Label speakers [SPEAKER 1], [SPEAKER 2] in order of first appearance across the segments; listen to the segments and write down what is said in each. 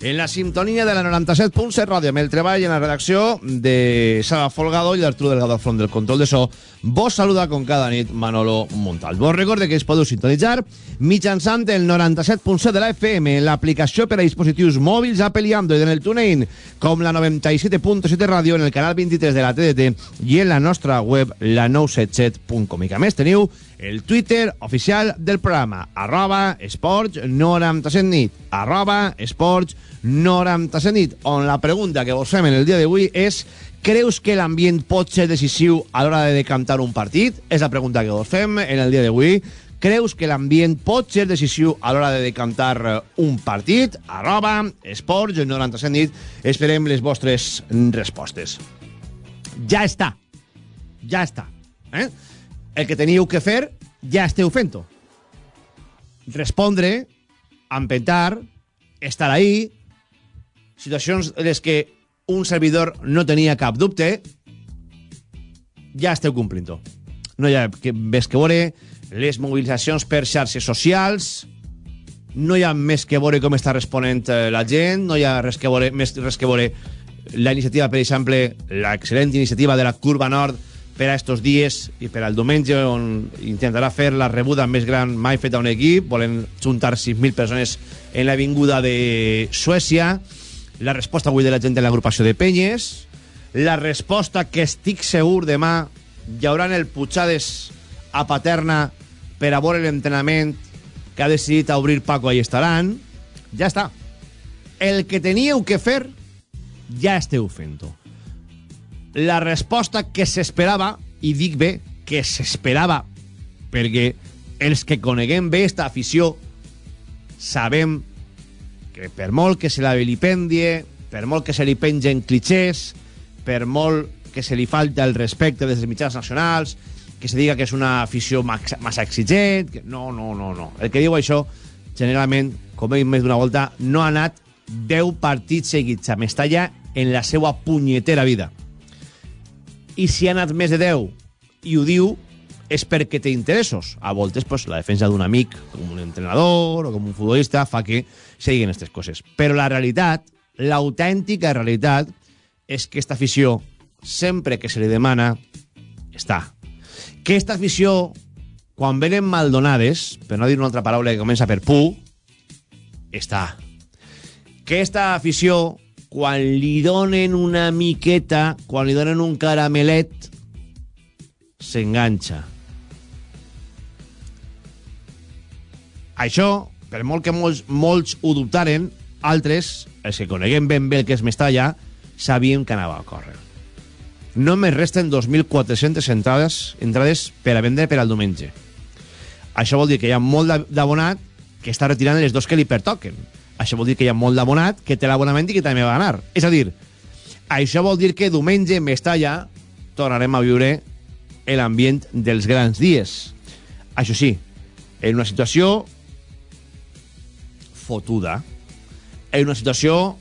[SPEAKER 1] en la sintonia de la 97.7 ràdio amb el treball en la redacció de Sala Folgado i l'Arturo Delgado al front del control de so. Vos saluda com cada nit Manolo Montal. Vos recorde que es podeu sintonitzar mitjançant el 97.7 de la FM l'aplicació per a dispositius mòbils Apple i Android en el TuneIn com la 97.7 ràdio en el canal 23 de la TDT i en la nostra web la 977.com i que a més teniu el Twitter oficial del programa arroba esports 97 nit arroba esports 97 nit on la pregunta que vos fem en el dia d'avui és creus que l'ambient pot ser decisiu a l'hora de decantar un partit? És la pregunta que vos fem en el dia d'avui creus que l'ambient pot ser decisiu a l'hora de decantar eh, un partit? Arroba, esports, 97 nit. Esperem les vostres respostes. Ja està. Ja està. Eh? El que teníeu que fer, ja esteu fent-ho. Respondre, empetar, estar ahí, situacions en les que un servidor no tenia cap dubte, ja esteu complint-ho. No hi ha més que veure les mobilitzacions per xarxes socials, no hi ha més que veure com està responent eh, la gent, no hi ha res que veure, més res que veure la iniciativa, per exemple, l'excel·lent iniciativa de la Curva Nord per a estos dies i per al diumenge on intentarà fer la rebuda més gran mai feta a un equip, volen juntar 6.000 persones en l'avinguda de Suècia, la resposta avui de la gent en l'agrupació de Penyes, la resposta que estic segur demà hi haurà el Puigades a Paterna per a veure l'entrenament que ha decidit obrir Paco i estaran, ja està. El que teníeu que fer, ja esteu fent-ho. La resposta que s'esperava, i dic bé, que s'esperava, perquè els que coneguem bé esta afició sabem que per molt que se la vilipendie, per molt que se li pengen clichés, per molt que se li falta el respecte des dels mitjans nacionals, que se diga que és una afició massa exigent... Que... No, no, no, no. El que diu això, generalment, com he dit més d'una volta, no ha anat 10 partits seguits a Mestalla en la seva punyetera vida. I si ha anat més de 10 i ho diu, és perquè té interessos. A voltes, pues, la defensa d'un amic, com un entrenador o com un futbolista, fa que se diguen aquestes coses. Però la realitat, l'autèntica realitat, és que aquesta afició, sempre que se li demana, està que aquesta afició, quan venen maldonades, per no dir una altra paraula que comença per pu, està. Que aquesta afició, quan li donen una miqueta, quan li donen un caramelet, s'enganxa. Això, per molt que molts, molts ho dubtaren, altres, els que coneguem ben bé el que és Mestalla, sabíem que anava a córrer només resten 2.400 entrades, entrades per a vendre per al diumenge. Això vol dir que hi ha molt d'abonat que està retirant les dos que li pertoquen. Això vol dir que hi ha molt d'abonat que té l'abonament i que també va anar. És a dir, això vol dir que diumenge en Mestalla tornarem a viure l'ambient dels grans dies. Això sí, en una situació fotuda, en una situació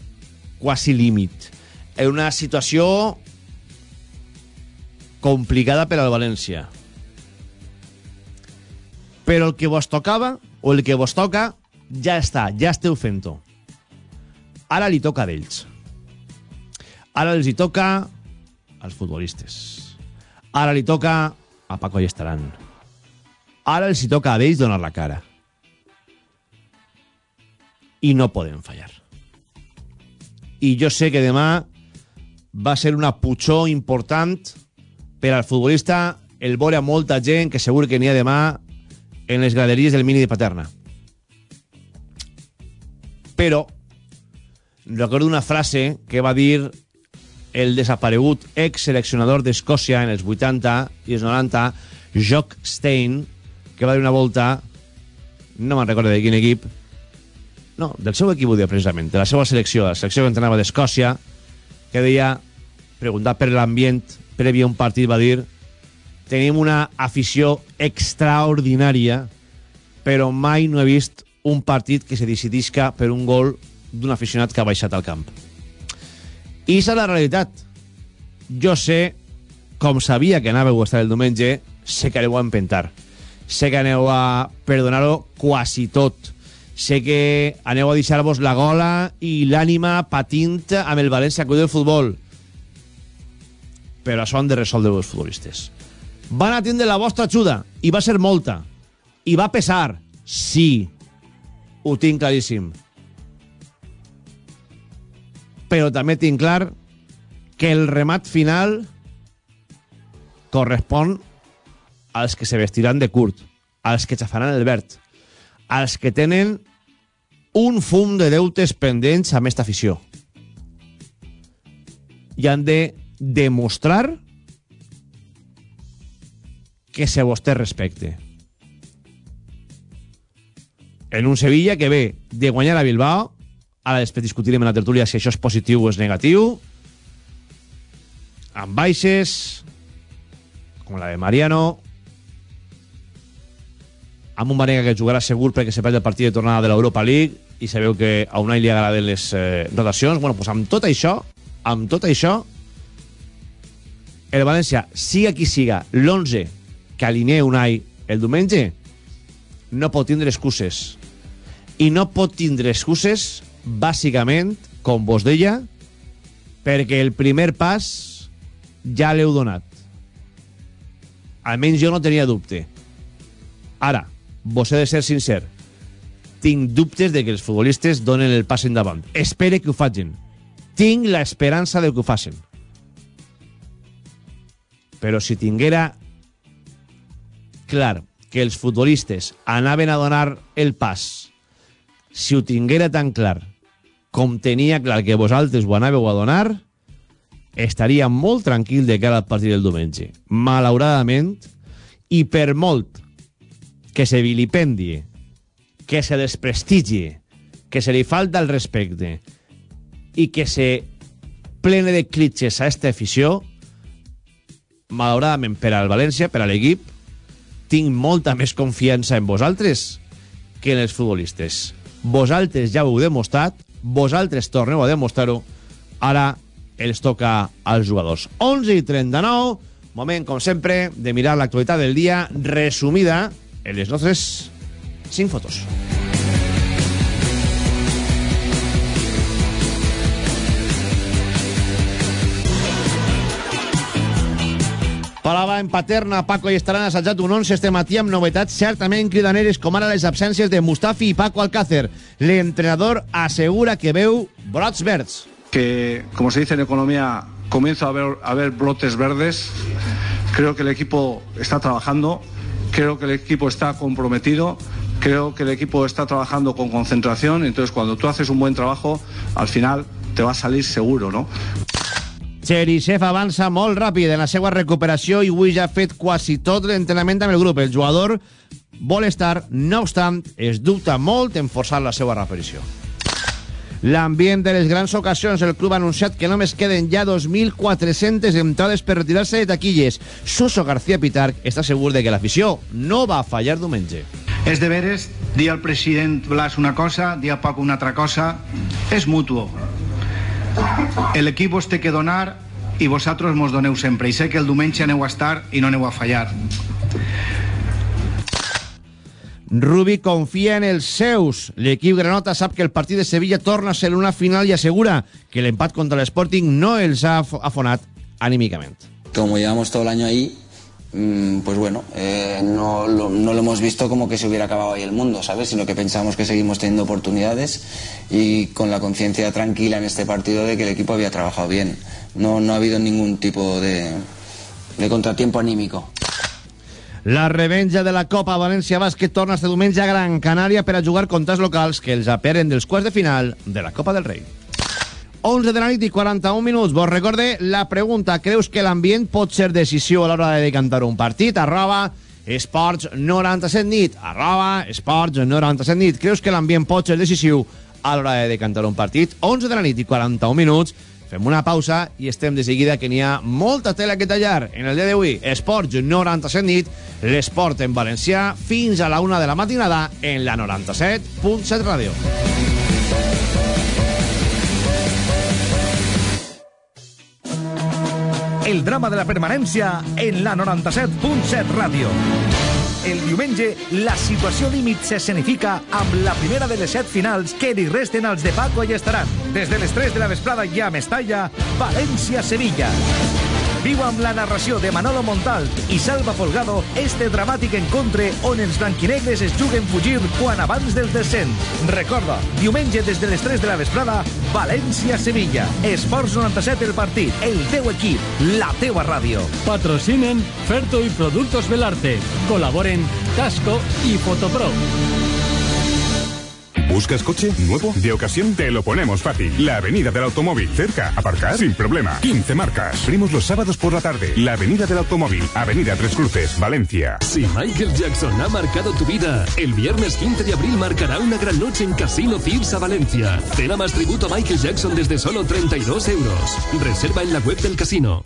[SPEAKER 1] quasi límit, en una situació complicada per al València. Però el que vos tocava, o el que vos toca, ja està, ja esteu fent-ho. Ara li toca d'ells. Ara els hi toca als futbolistes. Ara li toca a Paco i Estaran. Ara els hi toca a ells donar la cara. I no poden fallar. I jo sé que demà va ser una putxó important per al futbolista el veure a molta gent que segur que n'hi ha demà en les galeries del Mini de Paterna. Però recordo una frase que va dir el desaparegut ex-seleccionador d'Escòcia en els 80 i els 90, Jock Stein, que va dir una volta, no me'n recordo de quin equip, no, del seu equip, ho dia precisament, de la seva selecció, la selecció que entrenava d'Escòcia, que deia, preguntat per l'ambient previ a un partit, va dir tenim una afició extraordinària, però mai no he vist un partit que se decidisca per un gol d'un aficionat que ha baixat al camp. I és la realitat. Jo sé, com sabia que anàveu a estar el diumenge, sé que aneu a empentar. Sé que aneu a perdonar-ho quasi tot. Sé que aneu a deixar-vos la gola i l'ànima patint amb el València Club de Futbol. Però això han de resoldre els futbolistes. Van a tindre la vostra ajuda, i va ser molta. I va pesar, sí. Ho tinc claríssim però també tinc clar que el remat final correspon als que se vestiran de curt, als que xafaran el verd, als que tenen un fum de deutes pendents amb esta afició. I han de demostrar que se vos té respecte. En un Sevilla que ve de guanyar a Bilbao Ara després discutirem en la tertúlia si això és positiu o és negatiu. Amb baixes, com la de Mariano, amb un Marega que jugarà segur perquè se perd el partit de tornada de l'Europa League i sabeu que a Unai li agraden les eh, rotacions. Bueno, pues amb tot això, amb tot això, el València, siga qui siga, l'11 que alinea Unai el diumenge, no pot tindre excuses. I no pot tindre excuses bàsicament, com vos deia, perquè el primer pas ja l'heu donat. Almenys jo no tenia dubte. Ara, vos he de ser sincer. Tinc dubtes de que els futbolistes donen el pas endavant. Espere que ho facin. Tinc l'esperança de que ho facin. Però si tinguera clar que els futbolistes anaven a donar el pas, si ho tinguera tan clar com tenia clar que vosaltres ho anàveu a donar, estaria molt tranquil de cara al partit del diumenge. Malauradament, i per molt que se vilipendie, que se desprestigie, que se li falta el respecte i que se plene de clitxes a esta afició, malauradament per al València, per a l'equip, tinc molta més confiança en vosaltres que en els futbolistes. Vosaltres ja ho heu demostrat, vosaltres torneu a demostrar-ho, ara els toca als jugadors. 11 i 39, moment, com sempre, de mirar l'actualitat del dia resumida en les nostres 5 fotos. Parlava en Paterna, Paco i estaran assajat un 11 este matí amb novetats certament cridaneres com ara les absències de Mustafi i Paco Alcácer. L'entrenador assegura que veu brots verds.
[SPEAKER 2] Que, como se dice en economía, comienza a haber, a haber brotes verdes. Creo que el equipo está trabajando, creo que el equipo está comprometido, creo que el equipo está trabajando con concentración. Entonces, cuando tú haces un buen trabajo, al final te va a salir seguro, ¿no?
[SPEAKER 1] Cherisev avança molt ràpid en la seva recuperació i avui ja ha fet quasi tot l'entrenament amb el grup. El jugador vol estar, no obstant, es dubta molt en forçar la seva reaparició. L'ambient de les grans ocasions, el club ha anunciat que només queden ja 2.400 entrades per retirar-se de taquilles. Suso García Pitarc està segur de que l'afició no va fallar diumenge.
[SPEAKER 3] És de veres dir al president Blas una cosa, dir a Paco una altra cosa. És mutuo. El equip us té que donar i vosaltres mos doneu sempre. I sé que el diumenge aneu a estar i no aneu a fallar.
[SPEAKER 1] Rubi confia en els seus. L'equip granota sap que el partit de Sevilla torna a ser una final i assegura que l'empat contra l'Sporting no els ha afonat anímicament.
[SPEAKER 4] Como llevamos todo el año ahí, pues bueno, eh, no, lo, no lo hemos visto como que se hubiera acabado ahí el mundo, ¿sabes? Sino que pensamos que seguimos teniendo oportunidades y con la conciencia tranquila en este partido de que el equipo había trabajado bien. No, no ha habido ningún tipo de, de contratiempo anímico.
[SPEAKER 1] La revenja de la Copa València Bàsquet torna este diumenge a Gran Canària per a jugar contra els locals que els aperen dels quarts de final de la Copa del Rei. 11 de la nit i 41 minuts. Vos recorde la pregunta. Creus que l'ambient pot ser decisió a l'hora de decantar un partit? Arroba esports 97 nit, arroba esports 97 nit. Creus que l'ambient pot ser decisiu a l'hora de decantar un partit? 11 de la nit i 41 minuts, fem una pausa i estem de seguida que n'hi ha molta tela que tallar en el dia d'avui. Esports 97 nit, l'esport en valencià fins a la una de la matinada en la 97.7 ràdio.
[SPEAKER 5] El drama de la permanència en la 97.7 ràdio. El diumenge, la situació límit s'escenifica amb la primera de les set finals que li resten als de Paco i estaran. Des de les 3 de la vesprada ja a Mestalla, València-Sevilla. Viu amb la narració de Manolo Montal i Salva Folgado este dramàtic encontre on els blanquinegres es juguen fugir quan abans del descent. Recorda, diumenge des de les 3 de la vesprada, València-Sevilla. Esports 97 el partit, el teu equip, la teua ràdio.
[SPEAKER 6] Patrocinen Ferto y Productos Belarte. Colaboren Casco y Fotopro.
[SPEAKER 7] ¿Buscas coche nuevo? De ocasión te lo ponemos fácil. La Avenida del Automóvil. Cerca, aparcar sin problema. 15 marcas. Primos los sábados por la tarde. La Avenida del Automóvil. Avenida Tres Cruces, Valencia.
[SPEAKER 8] Si Michael Jackson ha marcado tu vida, el viernes 15 de abril marcará una gran noche en Casino Cirsa Valencia. Cena más tributo a Michael Jackson desde solo 32 euros. Reserva en la web del casino.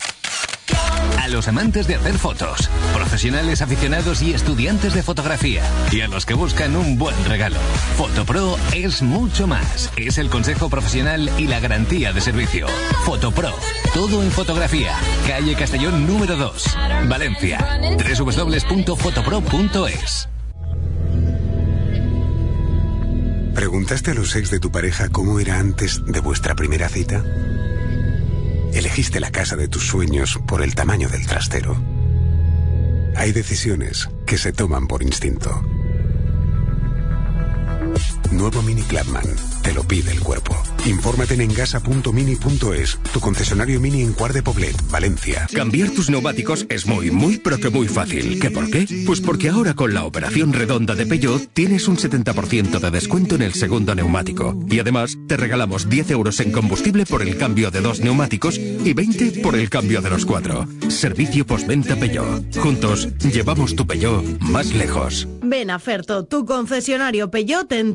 [SPEAKER 9] A los amantes de hacer fotos, profesionales aficionados y estudiantes de fotografía, y a los que buscan un buen regalo. Fotopro es mucho más. Es el consejo profesional y la garantía de servicio. Fotopro, todo en fotografía. Calle Castellón número 2, Valencia. www.fotopro.es.
[SPEAKER 10] ¿Preguntaste a los ex de tu pareja cómo era antes de vuestra primera cita? Elegiste la casa de tus sueños por el tamaño del trastero. Hay decisiones que se toman por instinto. Nuevo Mini Clubman. Te lo pide el cuerpo. Infórmate en engasa.mini.es, tu concesionario mini en Cuar de Poblet, Valencia.
[SPEAKER 11] Cambiar tus neumáticos es muy, muy, pero que muy fácil. ¿Qué por qué? Pues porque ahora con la operación redonda de Peugeot tienes un 70% de descuento en el segundo neumático. Y además te regalamos 10 euros en combustible por el cambio de dos neumáticos y 20 por el cambio de los cuatro. Servicio postventa Peugeot. Juntos llevamos tu Peugeot más lejos.
[SPEAKER 12] Ven a Ferto, tu concesionario Peugeot en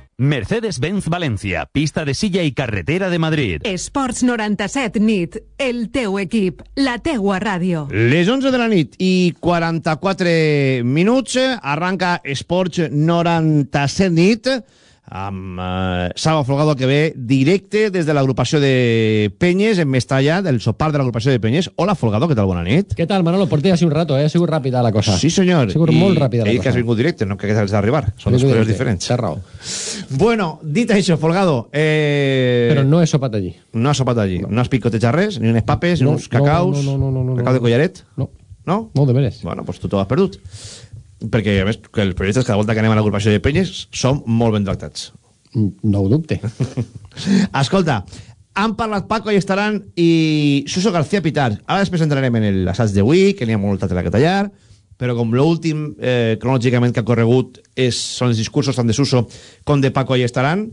[SPEAKER 13] Mercedes-Benz Valencia, pista de silla i carretera de Madrid.
[SPEAKER 14] Esports 97 nit, el teu equip, la teua ràdio.
[SPEAKER 1] Les 11 de la nit i 44 minuts arranca Esports 97 nit amb eh, Salva Folgado que ve directe des de l'agrupació de Penyes en Mestalla, del sopar de l'agrupació de Penyes. Hola Folgado, què tal? Bona nit.
[SPEAKER 15] Què tal, Manolo? Porté així un rato, eh? Ha sigut ràpida la cosa.
[SPEAKER 1] Sí, senyor.
[SPEAKER 15] Ha sigut
[SPEAKER 1] I
[SPEAKER 15] molt ràpida la cosa.
[SPEAKER 1] que has vingut directe, no que has d'arribar. Són dues coses diferents.
[SPEAKER 15] Té raó.
[SPEAKER 1] Bueno, dit això, Folgado... Eh...
[SPEAKER 15] Però no he sopat allí.
[SPEAKER 1] No has sopat allí. No has picotejat res, ni unes papes,
[SPEAKER 15] No,
[SPEAKER 1] ni uns cacaus,
[SPEAKER 15] no, no, no, no, no,
[SPEAKER 1] cacau
[SPEAKER 15] no.
[SPEAKER 1] de collaret.
[SPEAKER 15] No.
[SPEAKER 1] No?
[SPEAKER 15] No, de veres.
[SPEAKER 1] Bueno, doncs tu t'ho has perdut. Perquè, a més, que els periodistes cada volta que anem a l'agrupació de Penyes som molt ben tractats.
[SPEAKER 15] No ho dubte.
[SPEAKER 1] Escolta, han parlat Paco i estaran i Suso García Pitar. Ara després entrarem en l'assaig d'avui, que n'hi ha molta tela que tallar, però com l'últim, eh, cronològicament, que ha corregut és, són els discursos tant de Suso com de Paco i estaran,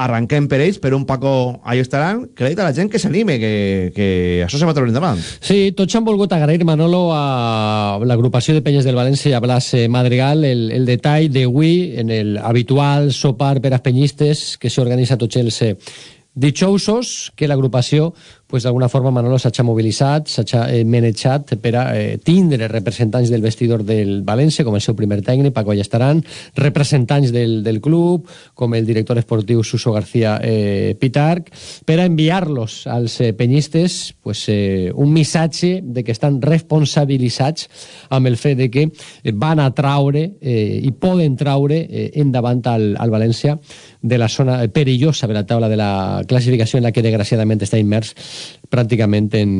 [SPEAKER 1] arrenquem per ells, per un Paco ahí estaran, que li dit a la gent que s'anime, que, que això se va treure endavant.
[SPEAKER 15] Sí, tots han volgut agrair, Manolo, a l'agrupació de Penyes del València i a Blas eh, Madrigal el, el detall d'avui en el habitual sopar per als penyistes que s'organitza tots els eh, dijousos que l'agrupació pues, d'alguna forma Manolo s'ha mobilitzat, s'ha eh, manejat per a eh, tindre representants del vestidor del València, com el seu primer tècnic, Paco Allestaran, representants del, del club, com el director esportiu Suso García eh, Pitarc, per a enviar-los als eh, penyistes pues, eh, un missatge de que estan responsabilitzats amb el fet de que van a traure eh, i poden traure eh, endavant al, al València de la zona perillosa de la taula de la classificació en la que desgraciadament està immers pràcticament en,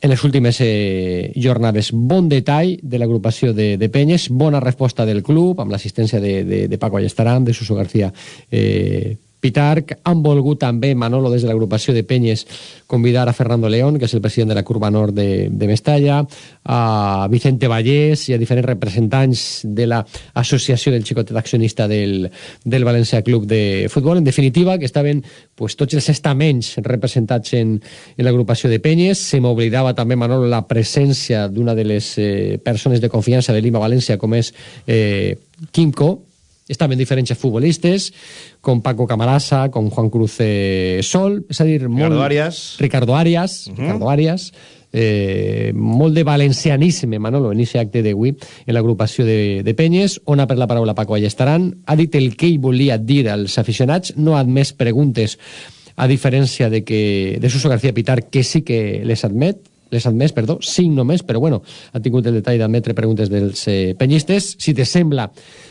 [SPEAKER 15] en les últimes eh, jornades. Bon detall de l'agrupació de, de Penyes, bona resposta del club, amb l'assistència de, de, de Paco Allestaran, de Suso García eh, Pitarc. Han volgut també, Manolo, des de l'agrupació de Penyes, convidar a Fernando León, que és el president de la Curva Nord de, de Mestalla, a Vicente Vallès i a diferents representants de l'associació del xicotet accionista del, del València Club de Futbol. En definitiva, que estaven pues, tots els estaments representats en, en l'agrupació de Penyes. Se m'oblidava també, Manolo, la presència d'una de les eh, persones de confiança de Lima València, com és eh, Quimco, estaven diferents futbolistes, com Paco Camarasa, com Juan Cruz eh, Sol, és a dir...
[SPEAKER 1] Ricardo
[SPEAKER 15] molt...
[SPEAKER 1] Arias.
[SPEAKER 15] Ricardo Arias, uh -huh. Ricardo Arias, eh, molt de valencianisme, Manolo, en aquest acte d'avui, en l'agrupació de, de Penyes, on ha per la paraula Paco Allestaran, ha dit el que ell volia dir als aficionats, no ha admès preguntes, a diferència de que de Suso García Pitar, que sí que les admet, les admès, perdó, cinc només, però bueno, ha tingut el detall d'admetre preguntes dels eh, penyistes. Si te sembla,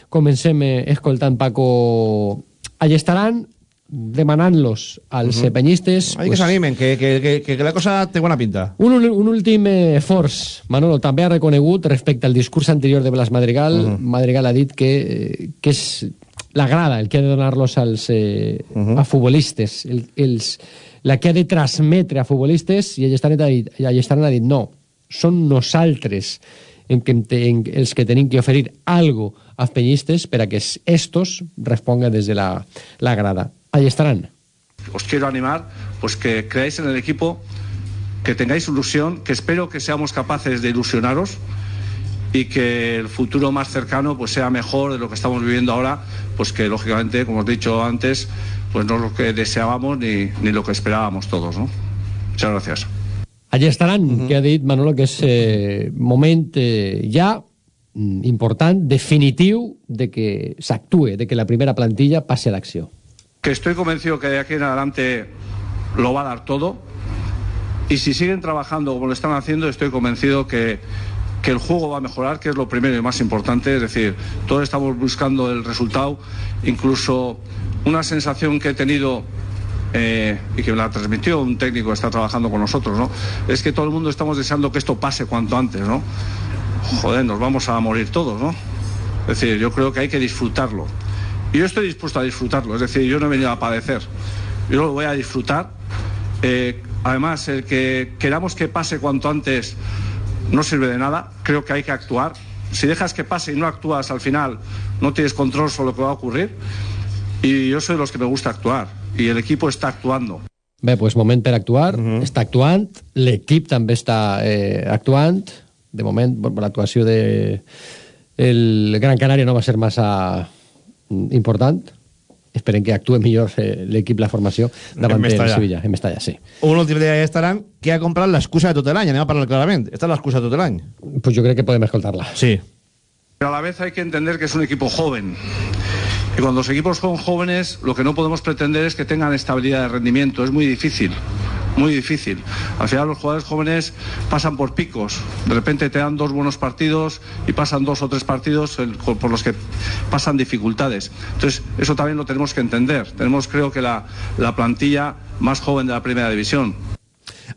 [SPEAKER 15] comencem eh, escoltant Paco Allestaran, demanant-los als uh. -huh. penyistes...
[SPEAKER 1] Hay que s'animen, que, que, que, que la cosa té bona pinta.
[SPEAKER 15] Un, un últim eh, forç, Manolo, també ha reconegut respecte al discurs anterior de Blas Madrigal. Uh. -huh. Madrigal ha dit que, eh, que és l'agrada el que ha de donar-los als, eh, uh. -huh. a futbolistes, el, els, la que ha de transmetre a futbolistes, i Allestaran ha dit, Allestaran ha dit no, són nosaltres en que, en, els que tenim que oferir algo als penyistes per a que estos respongan des de la, la grada. Allestaran.
[SPEAKER 2] os quiero animar pues que creáis en el equipo, que tengáis ilusión, que espero que seamos capaces de ilusionaros y que el futuro más cercano pues sea mejor de lo que estamos viviendo ahora, pues que lógicamente, como os he dicho antes, pues no es lo que deseábamos ni, ni lo que esperábamos todos, ¿no? Muchas gracias.
[SPEAKER 15] Allí estaran, que ha dit Manolo que és eh, moment eh, ja important, definitiu, de que s'actue, de que la primera plantilla passe a l'acció.
[SPEAKER 2] que estoy convencido que de aquí en adelante lo va a dar todo. Y si siguen trabajando como lo están haciendo, estoy convencido que, que el juego va a mejorar, que es lo primero y más importante. Es decir, todos estamos buscando el resultado. Incluso una sensación que he tenido eh, y que me la transmitió un técnico que está trabajando con nosotros, ¿no? Es que todo el mundo estamos deseando que esto pase cuanto antes, ¿no? Joder, nos vamos a morir todos, ¿no? Es decir, yo creo que hay que disfrutarlo. Y yo estoy dispuesto a disfrutarlo, es decir, yo no he venido a padecer, yo lo voy a disfrutar. Eh, además, el que queramos que pase cuanto antes no sirve de nada, creo que hay que actuar. Si dejas que pase y no actúas al final, no tienes control sobre lo que va a ocurrir. Y yo soy de los que me gusta actuar, y el equipo está actuando.
[SPEAKER 15] Bé, doncs moment per actuar, uh -huh. està actuant, l'equip també està eh, actuant, de moment bueno, l'actuació de el Gran Canària no va ser massa important, esperem que actue millor eh, l'equip, la formació, davant
[SPEAKER 1] En
[SPEAKER 15] del
[SPEAKER 1] Mestalla.
[SPEAKER 15] Sevilla, en Mestalla, sí.
[SPEAKER 1] Un últim dia ja estaran que ha comprat l'excusa de tot l'any, anem a parlar clarament. Esta és l'excusa de tot l'any.
[SPEAKER 15] Pues jo crec que podem escoltar-la.
[SPEAKER 1] Sí.
[SPEAKER 2] Pero a la vez hay que entender que es un equipo joven. Y cuando los equipos son jóvenes, lo que no podemos pretender es que tengan estabilidad de rendimiento. Es muy difícil, muy difícil. Al final los jugadores jóvenes pasan por picos. De repente te dan dos buenos partidos y pasan dos o tres partidos por los que pasan dificultades. Entonces, eso también lo tenemos que entender. Tenemos, creo que, la, la plantilla más joven de la primera división.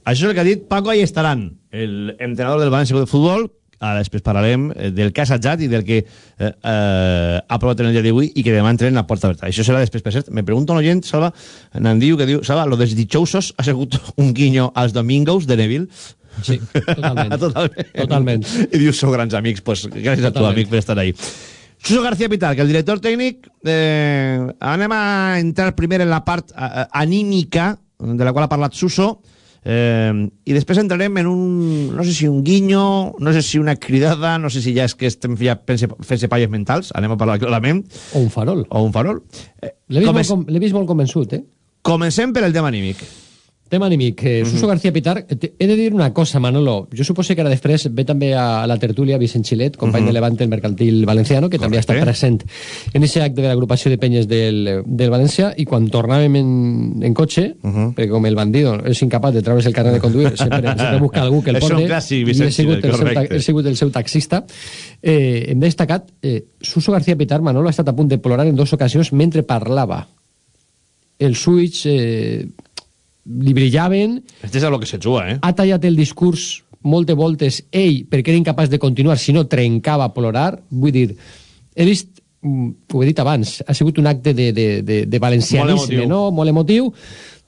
[SPEAKER 1] Això és el que ha dit Paco Ayestaran, el entrenador del València de Futbol. Ara després parlarem eh, del que ha assajat i del que eh, eh, ha provat en el dia d'avui i que demà entrenen a porta oberta. Això serà després, per cert. Me pregunta un oient, Salva, n'en diu que diu, Salva, lo dels ditxousos ha sigut un guinyo als domingos de Neville?
[SPEAKER 15] Sí, totalment.
[SPEAKER 1] totalment.
[SPEAKER 15] Totalment.
[SPEAKER 1] I diu, sou grans amics, pues, gràcies a tu,
[SPEAKER 15] Totalment.
[SPEAKER 1] amic, per estar ahí. Suso García Pitar, que el director tècnic, eh, anem a entrar primer en la part eh, anímica, de la qual ha parlat Suso, eh, i després entrarem en un, no sé si un guinyo, no sé si una cridada, no sé si ja és que estem ja fent-se fent palles mentals, anem a parlar clarament.
[SPEAKER 15] O un farol.
[SPEAKER 1] O un farol. Eh,
[SPEAKER 15] L'he vist,
[SPEAKER 1] Comen-
[SPEAKER 15] molt, com- vist molt convençut, eh?
[SPEAKER 1] Comencem per el tema anímic.
[SPEAKER 15] Tema anímic. Eh, Suso García Pitar, eh, he de dir una cosa, Manolo. Jo suposo que ara després ve també a, la tertúlia Vicent Xilet, company
[SPEAKER 1] Mhm.
[SPEAKER 15] de Levante, el mercantil valenciano, que també ha estat present en aquest acte de l'agrupació de penyes del, del València, i quan tornàvem en, en cotxe, perquè com el bandido és incapaç de treure's el carnet de conduir, sempre, sempre busca algú que el
[SPEAKER 1] És un
[SPEAKER 15] porte,
[SPEAKER 1] clàssic,
[SPEAKER 15] i
[SPEAKER 1] Vicent
[SPEAKER 15] he sigut,
[SPEAKER 1] Xilet,
[SPEAKER 15] el seu,
[SPEAKER 1] correcte.
[SPEAKER 15] he sigut el seu taxista. Eh, hem destacat, eh, Suso García Pitar, Manolo, ha estat a punt de plorar en dues ocasions mentre parlava. Els ulls eh, li brillaven,
[SPEAKER 1] Este és lo que se juga, eh?
[SPEAKER 15] ha tallat el discurs moltes voltes ell perquè era incapaç de continuar, si no trencava a plorar. Vull dir, he vist mm, ho he dit abans, ha sigut un acte de, de, de, de valencianisme,
[SPEAKER 1] Molt emotiu.
[SPEAKER 15] no? molt emotiu,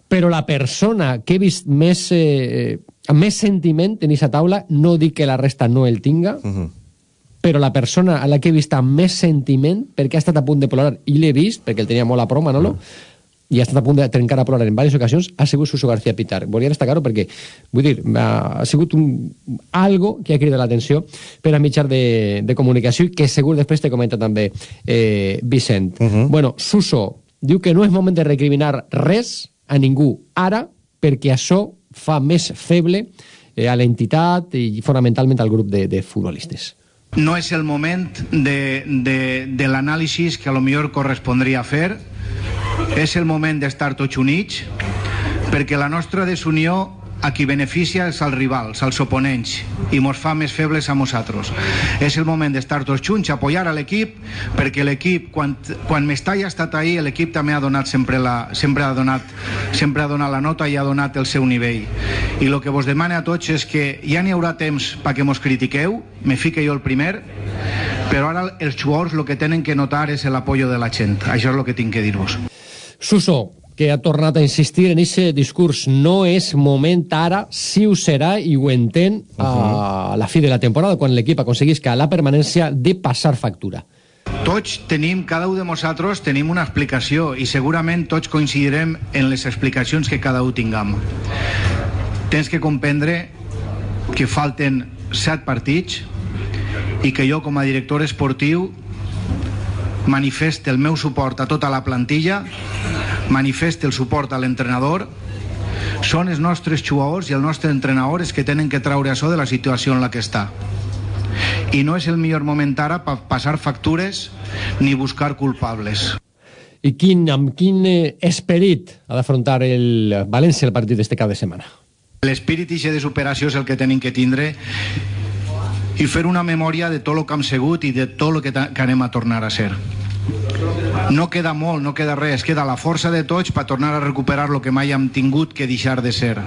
[SPEAKER 15] però la persona que he vist més, eh, amb més sentiment en aquesta taula, no dic que la resta no el tinga, però la persona a la que he vist amb més sentiment, perquè ha estat a punt de plorar, i l'he vist, perquè el tenia molt a prou, Manolo, i ha estat a punt de trencar a plorar en diverses ocasions, ha sigut Suso García Pitar. Volia destacar-ho perquè, vull dir, ha, ha sigut un, algo que ha cridat l'atenció per a mitjà de, de comunicació i que segur després te comenta també eh, Vicent. Bueno, Suso diu que no és moment de recriminar res a ningú ara perquè això fa més feble eh, a l'entitat i fonamentalment al grup de, de futbolistes.
[SPEAKER 3] No és el moment de, de, de l'anàlisi que a lo millor correspondria fer. És el moment d'estar tots units perquè la nostra desunió a qui beneficia és als rivals, als oponents, i mos fa més febles a nosaltres. És el moment d'estar tots junts, apoyar a l'equip, perquè l'equip, quan, quan Mestalla ha estat ahí, l'equip també ha donat sempre la, sempre ha donat, sempre ha donat la nota i ha donat el seu nivell. I el que vos demane a tots és que ja n'hi haurà temps perquè mos critiqueu, me fique jo el primer, però ara els jugadors el que tenen que notar és l'apoyo de la gent. Això és el que tinc que dir-vos.
[SPEAKER 15] Suso, que ha tornat a insistir en aquest discurs no és moment ara, si ho serà i ho entén a la fi de la temporada quan l'equip aconseguisca la permanència de passar factura.
[SPEAKER 3] Tots tenim, cada un de nosaltres tenim una explicació i segurament tots coincidirem en les explicacions que cada un tinguem. Tens que comprendre que falten set partits i que jo com a director esportiu manifeste el meu suport a tota la plantilla, manifeste el suport a l'entrenador, són els nostres jugadors i el nostre entrenador els que tenen que treure això de la situació en la que està. I no és el millor moment ara per passar factures ni buscar culpables.
[SPEAKER 15] I quin, amb quin eh, esperit ha d'afrontar el València el partit d'este cap de setmana?
[SPEAKER 3] L'espírit ixe de superació és el que tenim que tindre i fer una memòria de tot el que hem segut i de tot el que, que anem a tornar a ser. No queda molt, no queda res, queda la força de tots per tornar a recuperar el que mai hem tingut que deixar de ser.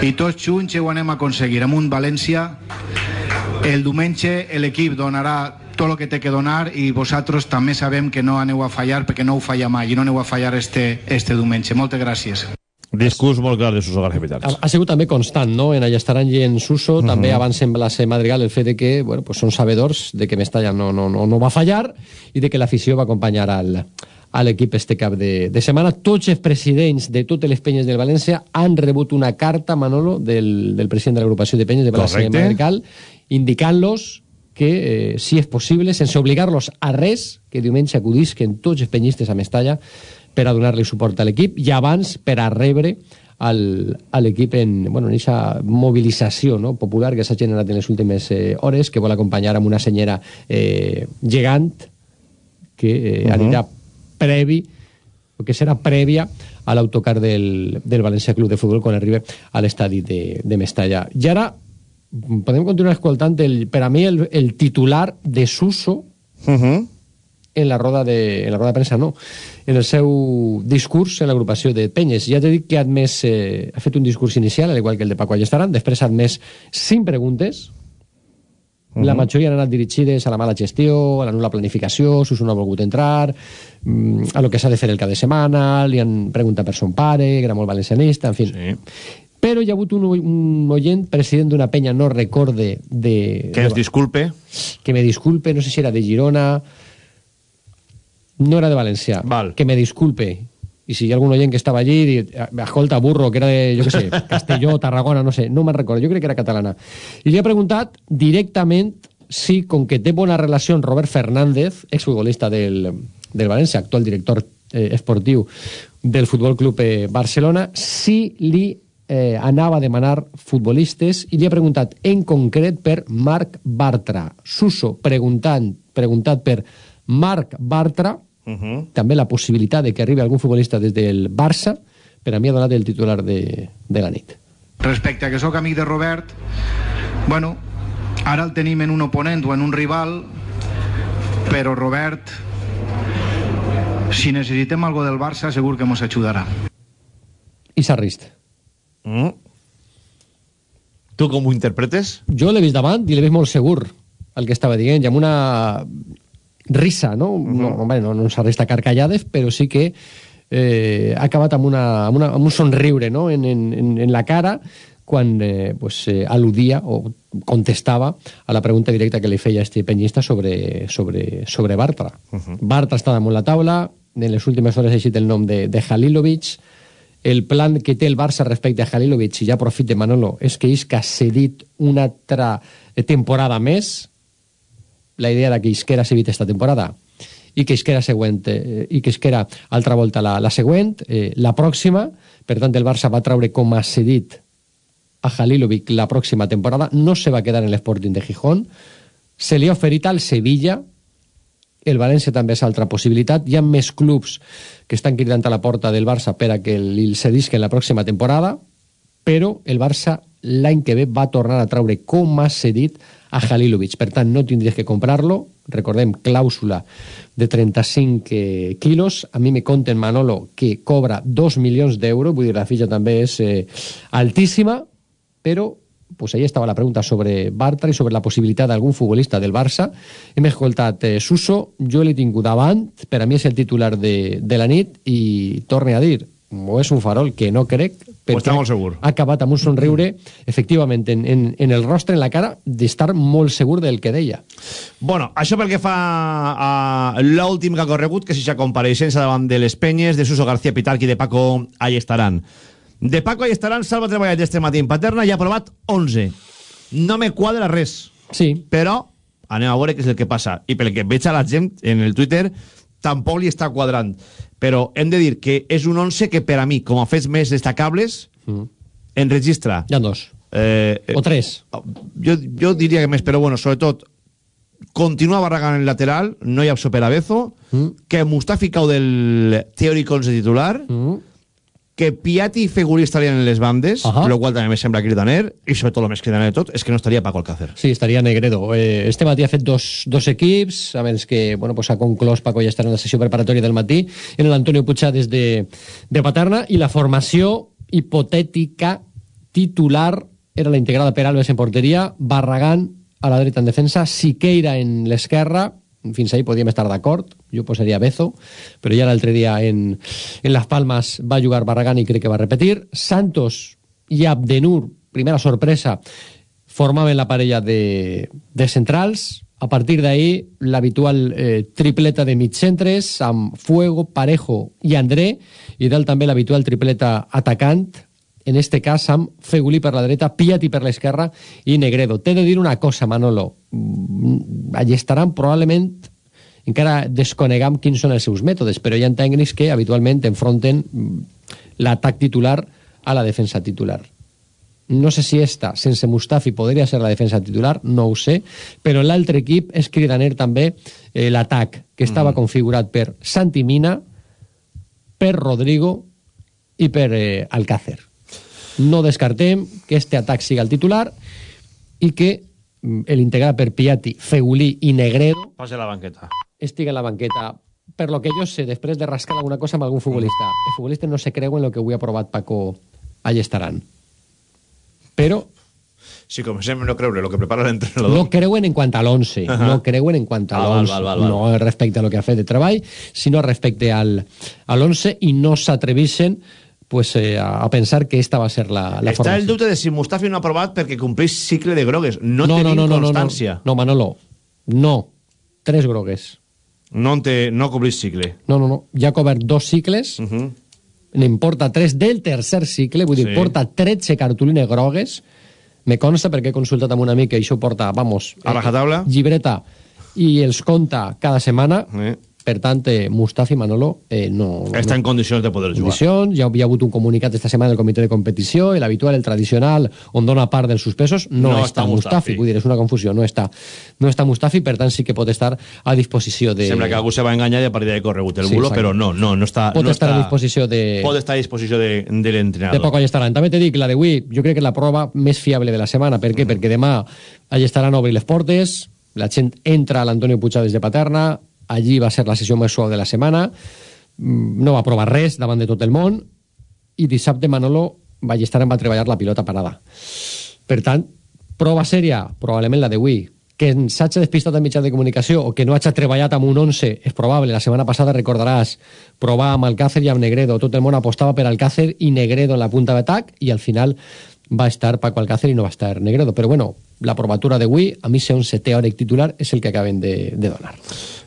[SPEAKER 3] I tots junts ho anem a aconseguir. Amb un València, el diumenge l'equip donarà tot el que té que donar i vosaltres també sabem que no aneu a fallar perquè no ho falla mai i no aneu a fallar este, este diumenge. Moltes gràcies.
[SPEAKER 1] Discurs molt clar de Suso García Pitar.
[SPEAKER 15] Ha, ha sigut també constant, no?, en Allestaran i en Suso,
[SPEAKER 1] Mhm.
[SPEAKER 15] també abans en Blase Madrigal, el fet de que, bueno, pues són sabedors de que Mestalla no, no, no, no va fallar i de que l'afició va acompanyar al, a l'equip este cap de, de setmana. Tots els presidents de totes les penyes del València han rebut una carta, Manolo, del, del president de l'agrupació de penyes de Blase. Madrigal, indicant-los que, eh, si és possible, sense obligar-los a res, que diumenge acudisquen tots els penyistes a Mestalla per a donar-li suport a l'equip i abans per a rebre al, a l'equip en, bueno, en aquesta mobilització no, popular que s'ha generat en les últimes eh, hores, que vol acompanyar amb una senyera eh, gegant que eh,
[SPEAKER 1] Mhm.
[SPEAKER 15] anirà previ o que serà prèvia a l'autocar del, del València Club de Futbol quan arribi a l'estadi de, de Mestalla. I ara podem continuar escoltant el, per a mi el, el titular de Suso en la roda de, en la roda de premsa, no, en el seu discurs en l'agrupació de Penyes. Ja t'he dit que ha, admès, eh, ha fet un discurs inicial, al igual que el de Paco Allestaran, després ha admès cinc preguntes, la
[SPEAKER 1] Mhm.
[SPEAKER 15] majoria han anat dirigides a la mala gestió, a la nula planificació, Suso no ha volgut entrar, mm, a lo que s'ha de fer el cap de setmana, li han preguntat per son pare, que era molt valencianista, en fi. Sí. Però hi ha hagut un, un oient, president d'una penya, no recorde de...
[SPEAKER 1] Que es disculpe.
[SPEAKER 15] que me disculpe, no sé si era de Girona, no era de València, Val. que me disculpe. I si hi ha algun oient que estava allí, di, escolta, burro, que era de, jo què sé, Castelló, Tarragona, no sé, no me'n recordo, jo crec que era catalana. I li ha preguntat directament si, com que té bona relació amb Robert Fernández, exfutbolista del, del València, actual director eh, esportiu del Futbol Club eh, Barcelona, si li eh, anava a demanar futbolistes i li ha preguntat en concret per Marc Bartra. Suso, preguntant, preguntat per Marc Bartra, uh -huh. també la possibilitat de que arribi algun futbolista des del Barça, per a mi ha donat el titular de, de la nit.
[SPEAKER 3] Respecte a que sóc amic de Robert, bueno, ara el tenim en un oponent o en un rival, però Robert, si necessitem algo del Barça, segur que ens ajudarà.
[SPEAKER 15] I s'ha rist.
[SPEAKER 1] Mm. Tu com ho interpretes?
[SPEAKER 15] Jo l'he vist davant i l'he vist molt segur el que estava dient, i amb una risa, no? no, home, no, no ens arresta carcallades, però sí que eh, ha acabat amb, una, amb, una, amb un somriure no? en, en, en la cara quan eh, pues, eh, al·ludia o contestava a la pregunta directa que li feia este penyista sobre, sobre, sobre Bartra. Uh -huh. Bartra està damunt la taula, en les últimes hores ha eixit el nom de, de Halilovic, el plan que té el Barça respecte a Halilovic, i ja aprofite Manolo, és que Isca ha cedit una altra temporada més, la idea de que Isquera s'evit esta temporada i que Isquera següent eh, i que Isquera altra volta la, la següent, eh, la pròxima, per tant el Barça va traure com a cedit a Halilovic la pròxima temporada, no se va quedar en l'Sporting de Gijón, se li ha oferit al Sevilla, el València també és altra possibilitat, hi ha més clubs que estan cridant a la porta del Barça per a que li cedisquen la pròxima temporada, però el Barça l'any que ve va tornar a traure com a cedit a Halilovic. Per tant, no tindries que comprar-lo. Recordem, clàusula de 35 eh, quilos. A mi me conten, Manolo, que cobra 2 milions d'euros. Vull dir, la fitxa també és eh, altíssima, però pues ahí estava la pregunta sobre Bartra i sobre la possibilitat d'algun futbolista del Barça. Hem escoltat eh, Suso, jo l'he tingut davant, per a mi és el titular de, de la nit, i torne a dir, o és un farol que no crec,
[SPEAKER 1] està molt segur.
[SPEAKER 15] ha acabat amb un somriure, efectivament, en, en, en el rostre, en la cara, d'estar molt segur del que deia.
[SPEAKER 1] Bueno, això pel que fa a l'últim que ha corregut, que és aquesta compareixença davant de les penyes de Suso García Pitarqui de Paco Allestaran. De Paco Allestaran, Salva treballat d'este matí en Paterna i ha aprovat 11. No me quadra res.
[SPEAKER 15] Sí.
[SPEAKER 1] Però anem a veure què és el que passa. I pel que veig a la gent en el Twitter, tampoc li està quadrant. Però hem de dir que és un 11 que per a mi, com a fets més destacables, mm. enregistra...
[SPEAKER 15] Hi ha dos.
[SPEAKER 1] Eh,
[SPEAKER 15] o tres.
[SPEAKER 1] Jo, jo diria que més, però bueno, sobretot continua Barragán en el lateral, no hi ha opció per a Bezo, mm. que Mustafi cau del teòric 11 titular, mm que Piatti i Feguli estarien en les bandes, uh -huh. lo qual també me sembla cridaner, i sobretot el més cridaner de tot és que no estaria Paco Alcácer.
[SPEAKER 15] Sí, estaria Negredo. Eh, este matí ha fet dos, dos equips, a més que bueno, pues ha conclòs Paco ja estarà en la sessió preparatòria del matí, en l'Antonio Puigà des de, de Paterna, i la formació hipotètica titular era la integrada per Alves en porteria, Barragán a la dreta en defensa, Siqueira en l'esquerra, fins ahí podíem estar d'acord, jo posaria Bezo, però ja l'altre dia en, en Las Palmas va jugar Barragán i crec que va repetir. Santos i Abdenur, primera sorpresa, formaven la parella de, de centrals. A partir d'ahí, l'habitual eh, tripleta de mitcentres amb Fuego, Parejo i André, i dalt també l'habitual tripleta atacant, en este cas amb Fegulí per la dreta, Piatti per l'esquerra i Negredo. T'he de dir una cosa, Manolo. Mm, allí estaran probablement encara desconegam quins són els seus mètodes, però hi ha tècnics que habitualment enfronten mm, l'atac titular a la defensa titular. No sé si esta, sense Mustafi, podria ser la defensa titular, no ho sé, però l'altre equip és cridaner també eh, l'atac, que estava mm. configurat per Santi Mina, per Rodrigo i per eh, Alcácer no descartem que este atac siga el titular i que mm, l'integrat per Piatti, Fegulí i Negredo
[SPEAKER 1] Pase la banqueta.
[SPEAKER 15] estigui a la banqueta. Per lo que jo sé, després de rascar alguna cosa amb algun futbolista, els futbolistes no se creuen el que avui ha provat Paco Allestaran. Però
[SPEAKER 1] Si comencem a no creure el que prepara l'entrenador...
[SPEAKER 15] no creuen en quant a l'11, uh -huh. no creuen en quant a
[SPEAKER 1] Ah, val,
[SPEAKER 15] l'11,
[SPEAKER 1] val, val, val.
[SPEAKER 15] no respecte a lo que ha fet de treball, sinó respecte al, a l'11 i no s'atreveixen pues, eh, a, a pensar que esta va a ser la, la
[SPEAKER 1] Està
[SPEAKER 15] formació.
[SPEAKER 1] el dubte de si Mustafi no ha aprovat perquè compleix cicle de grogues. No,
[SPEAKER 15] no,
[SPEAKER 1] tenim
[SPEAKER 15] no, no,
[SPEAKER 1] constància.
[SPEAKER 15] No, no, no, Manolo, no. Tres grogues.
[SPEAKER 1] No, té, no compleix cicle.
[SPEAKER 15] No, no, no. Ja ha cobert dos cicles,
[SPEAKER 1] Uh -huh.
[SPEAKER 15] n'en porta tres del tercer cicle, vull dir,
[SPEAKER 1] Sí.
[SPEAKER 15] porta 13 cartolines grogues. Me consta perquè he consultat amb un amic que això porta, vamos...
[SPEAKER 1] A rajatabla?
[SPEAKER 15] llibreta, i els compta cada setmana.
[SPEAKER 1] Eh.
[SPEAKER 15] Per tant, eh, Mustafi Manolo eh, no...
[SPEAKER 1] Està en condicions de poder jugar.
[SPEAKER 15] condicions, ja havia hagut un comunicat esta setmana del comitè de competició, l'habitual, el tradicional, on dona part dels suspesos, no,
[SPEAKER 1] No
[SPEAKER 15] està
[SPEAKER 1] està
[SPEAKER 15] Mustafi.
[SPEAKER 1] Mustafi.
[SPEAKER 15] Vull dir, és una confusió, no està, no està Mustafi, per tant sí que pot estar a disposició de...
[SPEAKER 1] Sembla que algú se va enganyar i a partir d'ahí corregut el
[SPEAKER 15] Sí,
[SPEAKER 1] bulo,
[SPEAKER 15] exacte.
[SPEAKER 1] però no, no, no està...
[SPEAKER 15] pot
[SPEAKER 1] no
[SPEAKER 15] estar
[SPEAKER 1] està,
[SPEAKER 15] a disposició de...
[SPEAKER 1] Pot estar a disposició de, de
[SPEAKER 15] de
[SPEAKER 1] l'entrenador.
[SPEAKER 15] poc Allestaran. També te dic, la d'avui, jo crec que és la prova més fiable de la setmana. Per què? Perquè demà Allestaran obri les portes, la gent entra a l'Antonio Puigà des de Paterna, allí va ser la sessió més suau de la setmana, mm, no va provar res davant de tot el món, i dissabte Manolo Ballestaran va treballar la pilota parada. Per tant, prova sèria, probablement la d'avui. que s'hagi despistat en mitjà de comunicació o que no hagi treballat amb un 11 és probable. La setmana passada, recordaràs, provar amb Alcácer i amb Negredo. Tot el món apostava per Alcácer i Negredo en la punta d'atac i al final va estar Paco Alcácer i no va estar Negredo. Però bueno, la provatura d'avui, a mi ser un teòric titular és el que acaben de, de donar.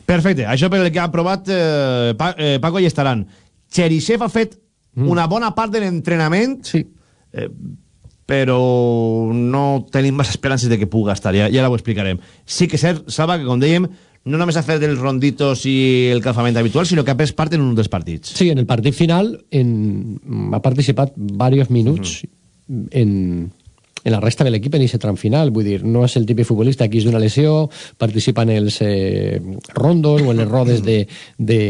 [SPEAKER 1] Perfecte, això per el que ha provat eh, pa, eh, Paco i estaran. Cherisev ha fet mm. una bona part de l'entrenament,
[SPEAKER 15] sí.
[SPEAKER 1] eh, però no tenim massa esperances de que pugui estar, ja, ja ho explicarem. Sí que és cert, Salva, que com dèiem, no només ha fet els ronditos i el calfament habitual, sinó que ha pres part en un dels partits.
[SPEAKER 15] Sí, en el partit final en, ha participat varios minuts mm. en, en la resta de l'equip en aquest tram final. Vull dir, no és el típic futbolista que és d'una lesió, participa en els eh, rondos o en les rodes de, de,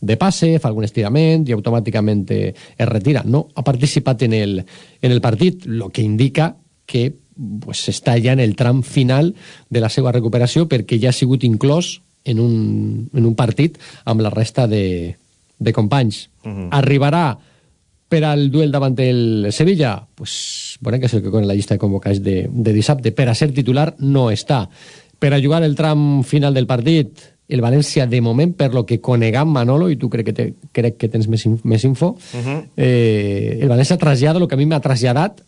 [SPEAKER 15] de passe, fa algun estirament i automàticament eh, es retira. No, ha participat en el, en el partit, lo que indica que pues, està ja en el tram final de la seva recuperació perquè ja ha sigut inclòs en un, en un partit amb la resta de, de companys. Uh -huh. Arribarà per al duel davant el Sevilla? Pues, veurem que és el que con la llista de convocats de, de dissabte. Per a ser titular no està. Per a jugar el tram final del partit, el València, de moment, per lo que conegam Manolo, i tu crec que, te, crec que tens més, més info, uh -huh. eh, el València trasllada, el que a mi m'ha traslladat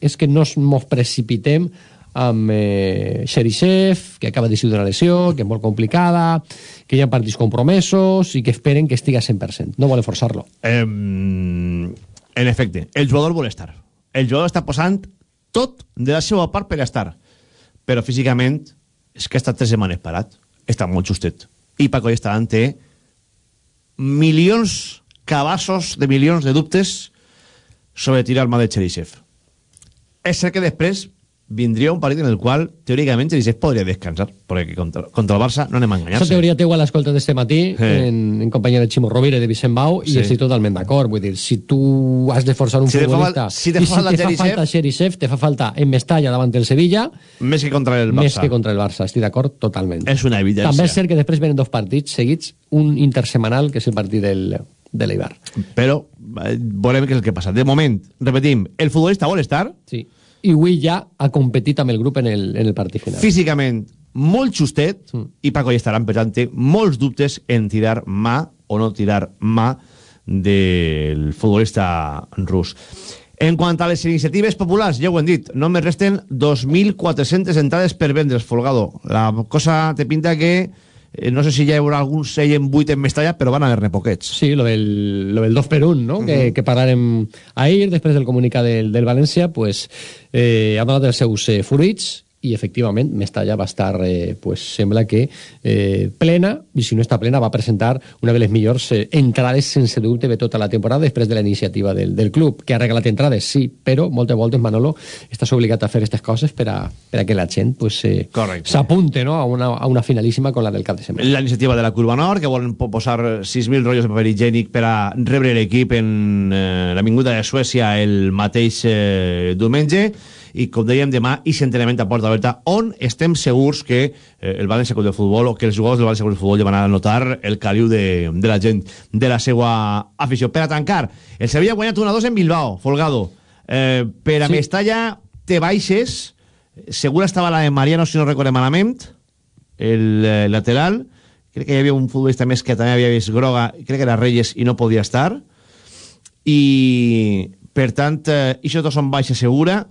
[SPEAKER 15] és que no ens precipitem amb eh, Xerisev, que acaba de ser una lesió, que és molt complicada, que hi ha partits compromesos i que esperen que estigui a 100%. No volen forçar-lo.
[SPEAKER 1] Eh, en efecte, el jugador vol estar. El jugador està posant tot de la seva part per estar. Però físicament és que estat tres setmanes parat. Està molt justet. I Paco Estaran té milions cabassos de milions de dubtes sobre tirar mà de Xerisev. És cert que després vindria un partit en el qual, teòricament, Gerisek podria descansar, perquè contra, contra el Barça no anem a enganyar-se.
[SPEAKER 15] Aquesta teoria teua a l'escolta d'este matí, sí. en, en companyia de Ximo Rovira i de Vicent Bau, sí. i estic totalment d'acord. Vull dir, si tu has de forçar un
[SPEAKER 1] si
[SPEAKER 15] futbolista
[SPEAKER 1] fa, si te fa
[SPEAKER 15] si te fa falta Xerisev, te fa falta en Mestalla davant el Sevilla,
[SPEAKER 1] més que contra el Barça.
[SPEAKER 15] Més que contra el Barça, estic d'acord totalment.
[SPEAKER 1] És una evidència.
[SPEAKER 15] També és cert que després venen dos partits seguits, un intersemanal, que és el partit del, de l'Eibar.
[SPEAKER 1] Però eh, veurem què és el que passa. De moment, repetim, el futbolista vol estar...
[SPEAKER 15] Sí i avui ja ha competit amb el grup en el, en el partit final.
[SPEAKER 1] Físicament, molt justet, mm. i Paco ja tant, té molts dubtes en tirar mà o no tirar mà del futbolista rus. En quant a les iniciatives populars, ja ho hem dit, només resten 2.400 entrades per vendre's, Folgado. La cosa te pinta que eh, no sé si hi haurà algun 6 en 8 en Mestalla, però van haver-ne poquets.
[SPEAKER 15] Sí, lo del, lo del 2 per 1, no? Uh -huh. que, que parlarem ahir, després del comunicat del, del València, pues, eh, ha donat els seus eh, fruits i efectivament Mestalla va estar, eh, pues, sembla que eh, plena, i si no està plena va presentar una de les millors eh, entrades sense dubte de tota la temporada després de la iniciativa del, del club, que ha regalat entrades, sí, però moltes voltes, Manolo, estàs obligat a fer aquestes coses per a, per a que la gent pues, eh, s'apunte no? a, una, a una finalíssima com la del cap de setmana.
[SPEAKER 1] La iniciativa de la Curva Nord, que volen posar 6.000 rotllos de paper higiènic per a rebre l'equip en eh, l'avinguda de Suècia el mateix eh, diumenge, i com dèiem demà i s'entrenament a porta oberta on estem segurs que eh, el València Club de Futbol o que els jugadors del València Club de Futbol ja van a notar el caliu de, de la gent de la seva afició. Per a tancar, el Sevilla ha guanyat 1-2 en Bilbao, Folgado. Eh, per a sí. Mestalla te baixes, segura estava la de Mariano, si no recordem malament, el eh, lateral, crec que hi havia un futbolista més que també havia vist groga, crec que era Reyes i no podia estar, i per tant, eh, això tot són baixa segura,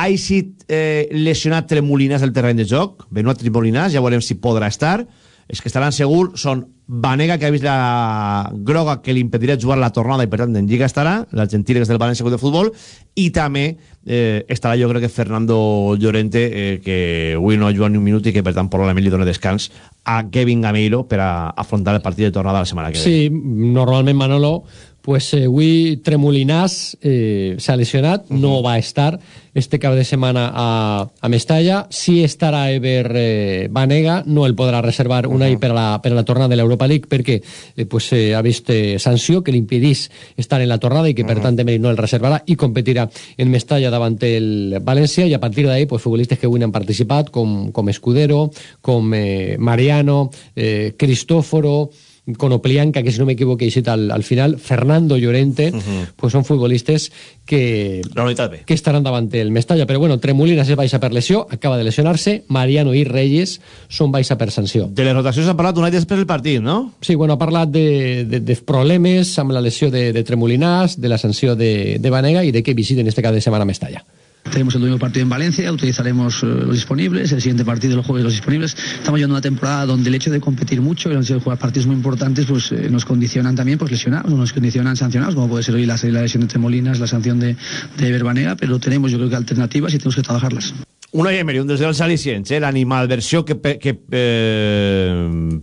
[SPEAKER 1] ha eixit eh, lesionat Tremolinas del terreny de joc, Benoit Tremolinas, ja veurem si podrà estar, és que estaran segur, són Vanega, que ha vist la groga que li impedirà jugar la tornada i per tant en Lliga estarà, l'argentí és del València de Futbol, i també eh, estarà jo crec que Fernando Llorente, eh, que avui no ha jugat ni un minut i que per tant probablement li dona descans a Kevin Gameiro per a afrontar el partit de tornada la setmana que ve.
[SPEAKER 15] Sí, normalment Manolo pues eh, avui Tremolinàs eh, s'ha lesionat, uh -huh. no va estar este cap de setmana a, a Mestalla. Sí estarà Eber eh, Vanega, no el podrà reservar uh -huh. Unai per a la, per a la tornada de l'Europa League perquè eh, pues, eh, ha vist eh, sanció que li impedís estar en la tornada i que per uh -huh. tant no el reservarà i competirà en Mestalla davant el València i a partir d'ahí pues, futbolistes que avui han participat com, com Escudero, com eh, Mariano, eh, Cristóforo, con Oplianca, que si no me equivoco, y al, al final, Fernando Llorente, uh -huh. pues son futbolistes que,
[SPEAKER 1] la B.
[SPEAKER 15] que estaran davant el Mestalla. Però bueno, Tremolina és baixa per lesió, acaba de lesionar-se, Mariano i Reyes són baixa per sanció.
[SPEAKER 1] De les rotacions ha parlat un any després del partit, no?
[SPEAKER 15] Sí, bueno, ha parlat de, de, de problemes amb la lesió de, de Tremolinàs, de la sanció de, de Vanega i de que visiten este cada de setmana Mestalla.
[SPEAKER 16] Tenemos el domingo partido en Valencia, utilizaremos eh, los disponibles, el siguiente partido los jueves los disponibles. Estamos llevando una temporada donde el hecho de competir mucho, el hecho de jugar partidos muy importantes, pues eh, nos condicionan también pues lesionados, nos condicionan sancionados, como puede ser hoy la, la lesión de Tremolinas, la sanción de, de Verbanega, pero tenemos yo creo que alternativas y tenemos que trabajarlas.
[SPEAKER 1] Una Emery, un dels al·licients, eh? l'animalversió que, que, eh,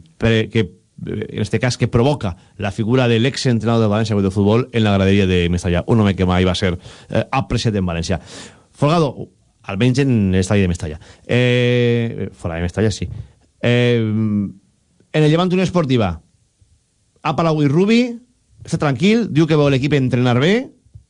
[SPEAKER 1] que en este cas que provoca la figura de l'exentrenador de València de futbol en la graderia de Mestalla, un home que mai va ser eh, apreciat en València Folgado, almenys en l'estadi de Mestalla. Eh, fora de Mestalla, sí. Eh, en el Llevant Unió Esportiva, a Palau i Rubi, està tranquil, diu que veu l'equip entrenar bé,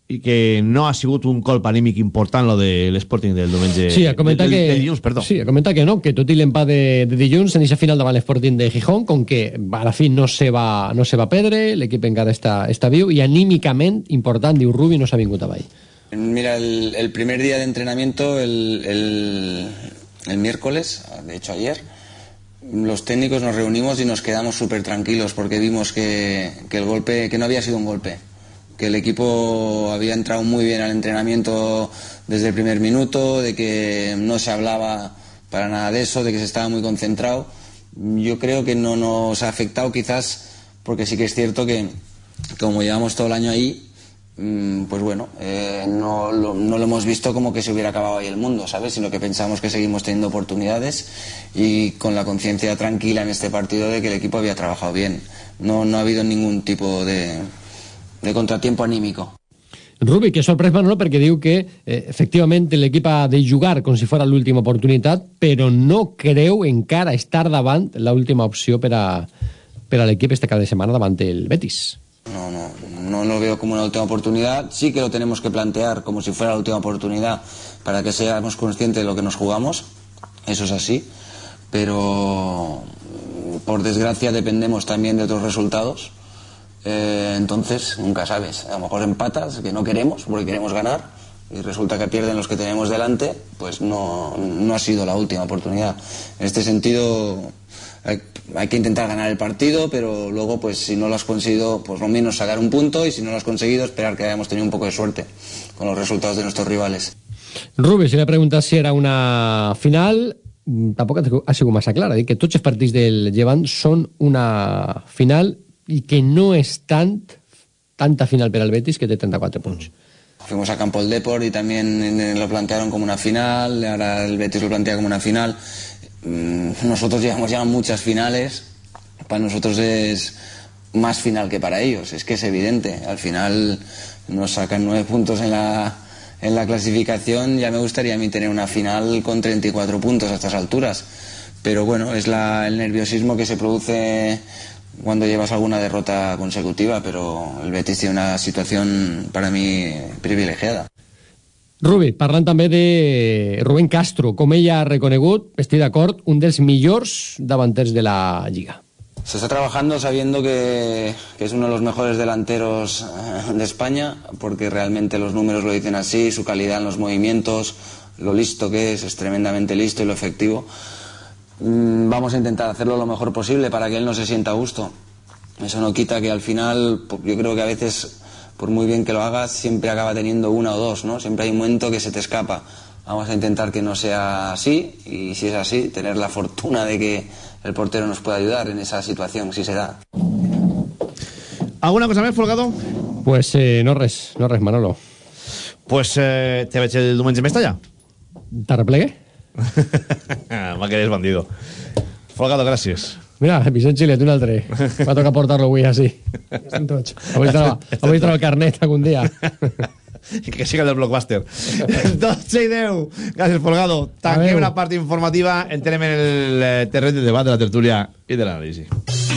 [SPEAKER 1] i que no ha sigut un colp anímic important lo de l'Sporting del diumenge
[SPEAKER 15] sí, a comentar
[SPEAKER 1] del,
[SPEAKER 15] que,
[SPEAKER 1] del dilluns, perdó.
[SPEAKER 15] Sí, a comentar que no, que tot i l'empat de, de dilluns en aquesta final davant l'Sporting de Gijón, com que a la fi no se va, no se va perdre, l'equip encara està, està viu i anímicament important, diu Rubi, no s'ha vingut avall.
[SPEAKER 4] Mira, el, primer día de entrenamiento, el, el, el, miércoles, de hecho ayer, los técnicos nos reunimos y nos quedamos súper tranquilos porque vimos que, que, el golpe, que no había sido un golpe, que el equipo había entrado muy bien al entrenamiento desde el primer minuto, de que no se hablaba para nada de eso, de que se estaba muy concentrado. Yo creo que no nos ha afectado quizás porque sí que es cierto que como llevamos todo el año ahí, pues bueno, eh, no, lo, no, lo, hemos visto como que se hubiera acabado ahí el mundo, ¿sabes? Sino que pensamos que seguimos teniendo oportunidades y con la conciencia tranquila en este partido de que el equipo había trabajado bien. No, no ha habido ningún tipo de, de contratiempo anímico.
[SPEAKER 15] Rubi, que sorprès Manolo perquè diu que eh, efectivament l'equip ha de jugar com si fos l'última oportunitat, però no creu encara estar davant l'última opció per a, per a l'equip este cada setmana davant el Betis.
[SPEAKER 4] No, no, no lo veo como una última oportunidad. Sí que lo tenemos que plantear como si fuera la última oportunidad para que seamos conscientes de lo que nos jugamos. Eso es así. Pero por desgracia dependemos también de otros resultados. Eh, entonces, nunca sabes. A lo mejor empatas, que no queremos, porque queremos ganar, y resulta que pierden los que tenemos delante, pues no, no ha sido la última oportunidad. En este sentido, hay, hay, que intentar ganar el partido, pero luego, pues si no lo has conseguido, pues lo menos sacar un punto y si no lo has conseguido, esperar que hayamos tenido un poco de suerte con los resultados de nuestros rivales.
[SPEAKER 15] Rubén, si le preguntas si era una final, tampoco ha sido massa clara. Que tots els partits del Llevant són una final i que no és tant tanta final per al Betis que té 34 punts.
[SPEAKER 4] Fuimos a Campo del Deport y también lo plantearon como una final, ahora el Betis lo plantea como una final. Nosotros llevamos ya muchas finales, para nosotros es más final que para ellos, es que es evidente, al final nos sacan nueve puntos en la, en la clasificación, ya me gustaría a mí tener una final con 34 puntos a estas alturas, pero bueno, es la, el nerviosismo que se produce cuando llevas alguna derrota consecutiva, pero el Betis tiene una situación para mí privilegiada.
[SPEAKER 15] Rubi, parlant també de Rubén Castro, com ella ha reconegut, estic d'acord, un dels millors davanters de la Lliga.
[SPEAKER 4] Se está trabajando sabiendo que, que, es uno de los mejores delanteros de España, porque realmente los números lo dicen así, su calidad en los movimientos, lo listo que es, es tremendamente listo y lo efectivo. Vamos a intentar hacerlo lo mejor posible para que él no se sienta a gusto. Eso no quita que al final, yo creo que a veces por muy bien que lo hagas, siempre acaba teniendo una o dos, ¿no? Siempre hay un momento que se te escapa. Vamos a intentar que no sea así y si es así, tener la fortuna de que el portero nos pueda ayudar en esa situación, si se da.
[SPEAKER 1] ¿Alguna cosa más, Folgado?
[SPEAKER 15] Pues eh, no res, no res, Manolo.
[SPEAKER 1] Pues eh, te veig el diumenge en Mestalla.
[SPEAKER 15] T'arreplegue?
[SPEAKER 1] M'ha quedat bandido. Folgado, gràcies.
[SPEAKER 15] Mira, Vicent Xilet, un altre. Va tocar portar-lo avui així. Avui troba, avui el carnet algun dia.
[SPEAKER 1] que siga del Blockbuster. 12 i 10. Gràcies, Folgado. Tanquem la part informativa. Entrem en el terreny de debat, de la tertúlia i de l'anàlisi.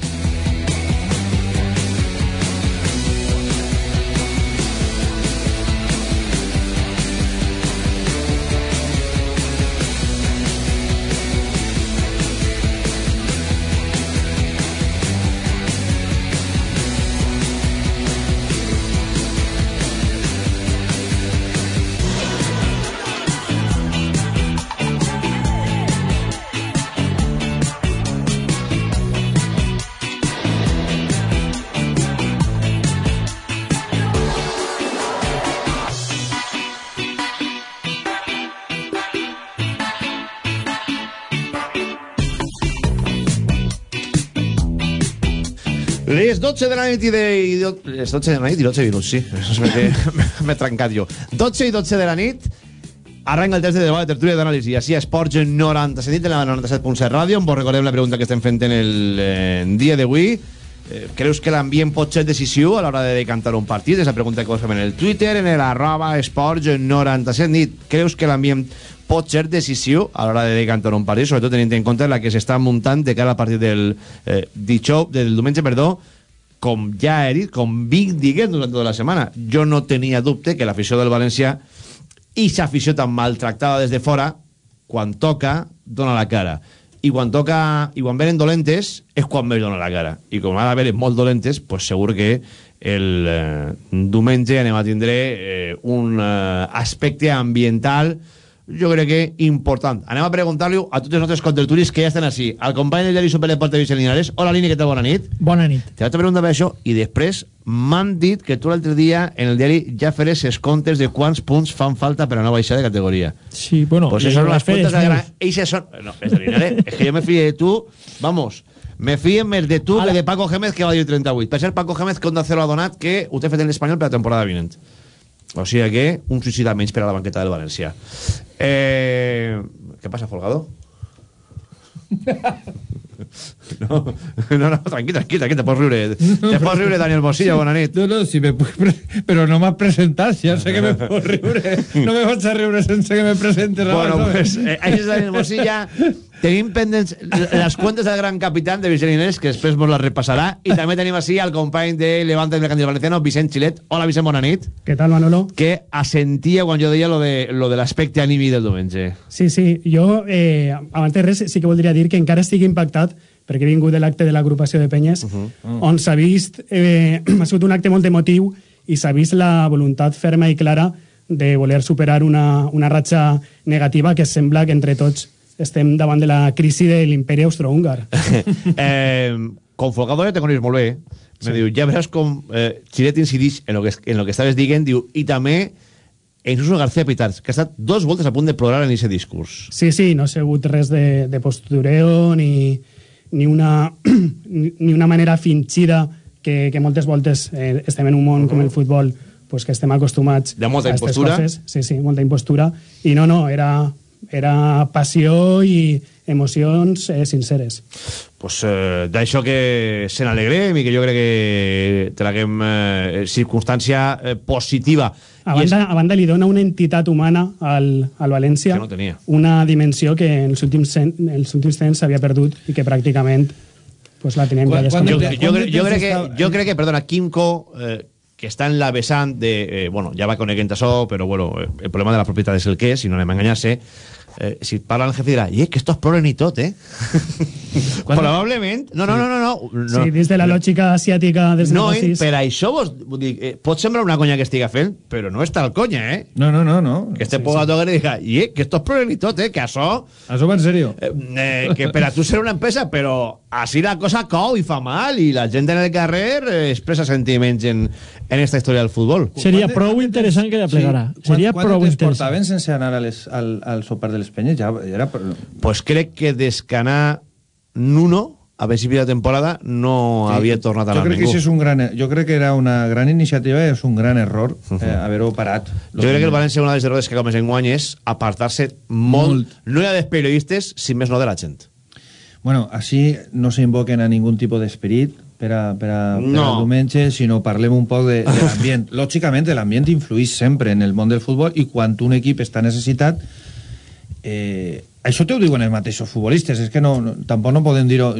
[SPEAKER 1] 12 de la nit i de... i do- Les 12 de la nit i 12 minuts, sí. Això és perquè m'he trencat jo. 12 i 12 de la nit arrenca el test de debat de tertúlia d'anàlisi. Així a Esports 97 de la 97.7 Ràdio. On vos recordem la pregunta que estem fent en el eh, dia d'avui. Eh, creus que l'ambient pot ser decisiu a l'hora de decantar un partit? És la pregunta que vos fem en el Twitter, en el arroba esports 97 nit. Creus que l'ambient pot ser decisiu a l'hora de decantar un partit, sobretot tenint en compte la que s'està muntant de cara al partit del eh, dijous, del diumenge, perdó, com ja he dit, com Vic diguem durant tota la setmana. Jo no tenia dubte que l'afició del València i s'afició tan maltractada des de fora, quan toca, dona la cara. I quan toca, i quan venen dolentes, és quan més dona la cara. I com ha d'haver molt dolentes, pues segur que el eh, diumenge anem a tindre eh, un eh, aspecte ambiental jo crec que important. Anem a preguntar-li a tots els nostres contertulis que ja estan així. Al company del diari Superdeporte Vicent Linares. Hola, Lini, què tal? Bona nit.
[SPEAKER 17] Bona nit.
[SPEAKER 1] Te vaig a preguntar per això i després m'han dit que tu l'altre dia en el diari ja faràs els comptes de quants punts fan falta per a no baixar de categoria.
[SPEAKER 17] Sí, bueno...
[SPEAKER 1] Pues eso son
[SPEAKER 17] les
[SPEAKER 1] las cuentas de
[SPEAKER 17] feres,
[SPEAKER 1] gran... Eixes son... No, es de Linares. es que yo me fíe de tú, vamos, me fíe més de tu que de Paco Gémez que va dir 38. Per ser Paco Gémez que Onda Cero ha donat que ho té fet en l'Espanyol per la temporada vinent. O sigui que un suïcida menys per a la banqueta del València. Eh... Què passa, Folgado? No, no, no, tranquil, tranquil, tranquil, te pots riure. Te pots riure, Daniel Mosillo, bona nit.
[SPEAKER 17] No, no, si me puc pre- però no m'has presentat, ja sé que me puc riure. No me vaig a riure sense que me presentes.
[SPEAKER 1] Bueno,
[SPEAKER 17] abans,
[SPEAKER 1] pues, eh, ahí es Daniel Mosilla. Tenim pendents les cuentes del gran capitán de Vicent Inés, que després mos les repassarà. I també tenim així al company de Levante del Mercantil Valenciano, Vicent Xilet. Hola, Vicent, bona nit.
[SPEAKER 18] Què tal, Manolo?
[SPEAKER 1] Que assentia quan jo deia lo de, lo de l'aspecte anímic del diumenge.
[SPEAKER 18] Sí, sí, jo, eh, abans de res, sí que voldria dir que encara estic impactat perquè he vingut de l'acte de l'agrupació de penyes, uh -huh. on s'ha vist, eh, ha sigut un acte molt emotiu i s'ha vist la voluntat ferma i clara de voler superar una, una ratxa negativa que sembla que entre tots estem davant de la crisi de l'imperi austrohúngar.
[SPEAKER 1] eh, con Folgado ja te coneix molt bé. Me
[SPEAKER 18] Sí.
[SPEAKER 1] diu, ja veràs com eh, Xilet incidix en lo que, en lo que estaves dient, diu, i també en Suso García Pitarch, que ha estat dos voltes a punt de plorar en aquest discurs.
[SPEAKER 18] Sí, sí, no ha sigut res de, de postureo ni, ni, una, ni una manera finxida que, que moltes voltes eh, estem en un món com el futbol pues, que estem acostumats
[SPEAKER 1] De molta
[SPEAKER 18] a
[SPEAKER 1] impostura.
[SPEAKER 18] Coses. Sí, sí, molta impostura. I no, no, era, era passió i emocions eh, sinceres.
[SPEAKER 1] pues, eh, d'això que se n'alegrem i que jo crec que traguem eh, circumstància eh, positiva.
[SPEAKER 18] A
[SPEAKER 1] I és-
[SPEAKER 18] banda, a banda li dona una entitat humana al, al València,
[SPEAKER 1] Que no tenia.
[SPEAKER 18] una dimensió que en els últims, en els últims temps s'havia perdut i que pràcticament pues, la teníem ja
[SPEAKER 1] jo,
[SPEAKER 18] desconnectada.
[SPEAKER 1] jo, cre- jo, crec que, jo crec que, perdona, Quimco, eh, que està en la vessant de... Eh, bueno, ja va coneguent això, però bueno, eh, el problema de la propietat és el que és, si no anem a enganyar-se. Eh, si parla el jefe dirà, i és que esto es proben i eh? Probablement. No, no, no, no. no, no.
[SPEAKER 18] Sí, des de la lògica asiàtica dels
[SPEAKER 1] No, eh,
[SPEAKER 18] negocis.
[SPEAKER 1] per això vos vull dir, eh, pot semblar una conya que estiga fent, però no és tal conya, eh?
[SPEAKER 17] No, no, no, no.
[SPEAKER 1] Que este sí, puga tocar i diga, i eh, que esto es proben i tot, eh? Que això...
[SPEAKER 17] Això va en sèrio.
[SPEAKER 1] Eh, eh, que per a tu ser una empresa, però així la cosa cou i fa mal, i la gent en el carrer eh, expressa sentiments en, en esta història del futbol.
[SPEAKER 17] Seria
[SPEAKER 15] prou interessant que la plegara. Seria
[SPEAKER 17] quan,
[SPEAKER 15] prou
[SPEAKER 17] quan
[SPEAKER 15] interessant.
[SPEAKER 17] portaven sense anar a les, al, al sopar de les penyes? Ja, ja era...
[SPEAKER 1] Pues crec que des que anar Nuno a principi de temporada no
[SPEAKER 17] Sí,
[SPEAKER 1] havia tornat a
[SPEAKER 17] que
[SPEAKER 1] ningú.
[SPEAKER 17] això és un gran, jo crec que era una gran iniciativa i és un gran error eh, haver-ho parat.
[SPEAKER 1] Jo crec que el València una de les errores que comès en guany és apartar-se molt, molt, no ja dels periodistes, si més no de la gent.
[SPEAKER 17] Bueno, així no s'invoquen a ningun tipus d'esperit per, a, per, a, per
[SPEAKER 1] No.
[SPEAKER 17] al diumenge, sinó parlem un poc de, de l'ambient. Lògicament, l'ambient influeix sempre en el món del futbol i quan un equip està necessitat, eh, això t'ho diuen els mateixos futbolistes, és que no, no tampoc no podem dir-ho...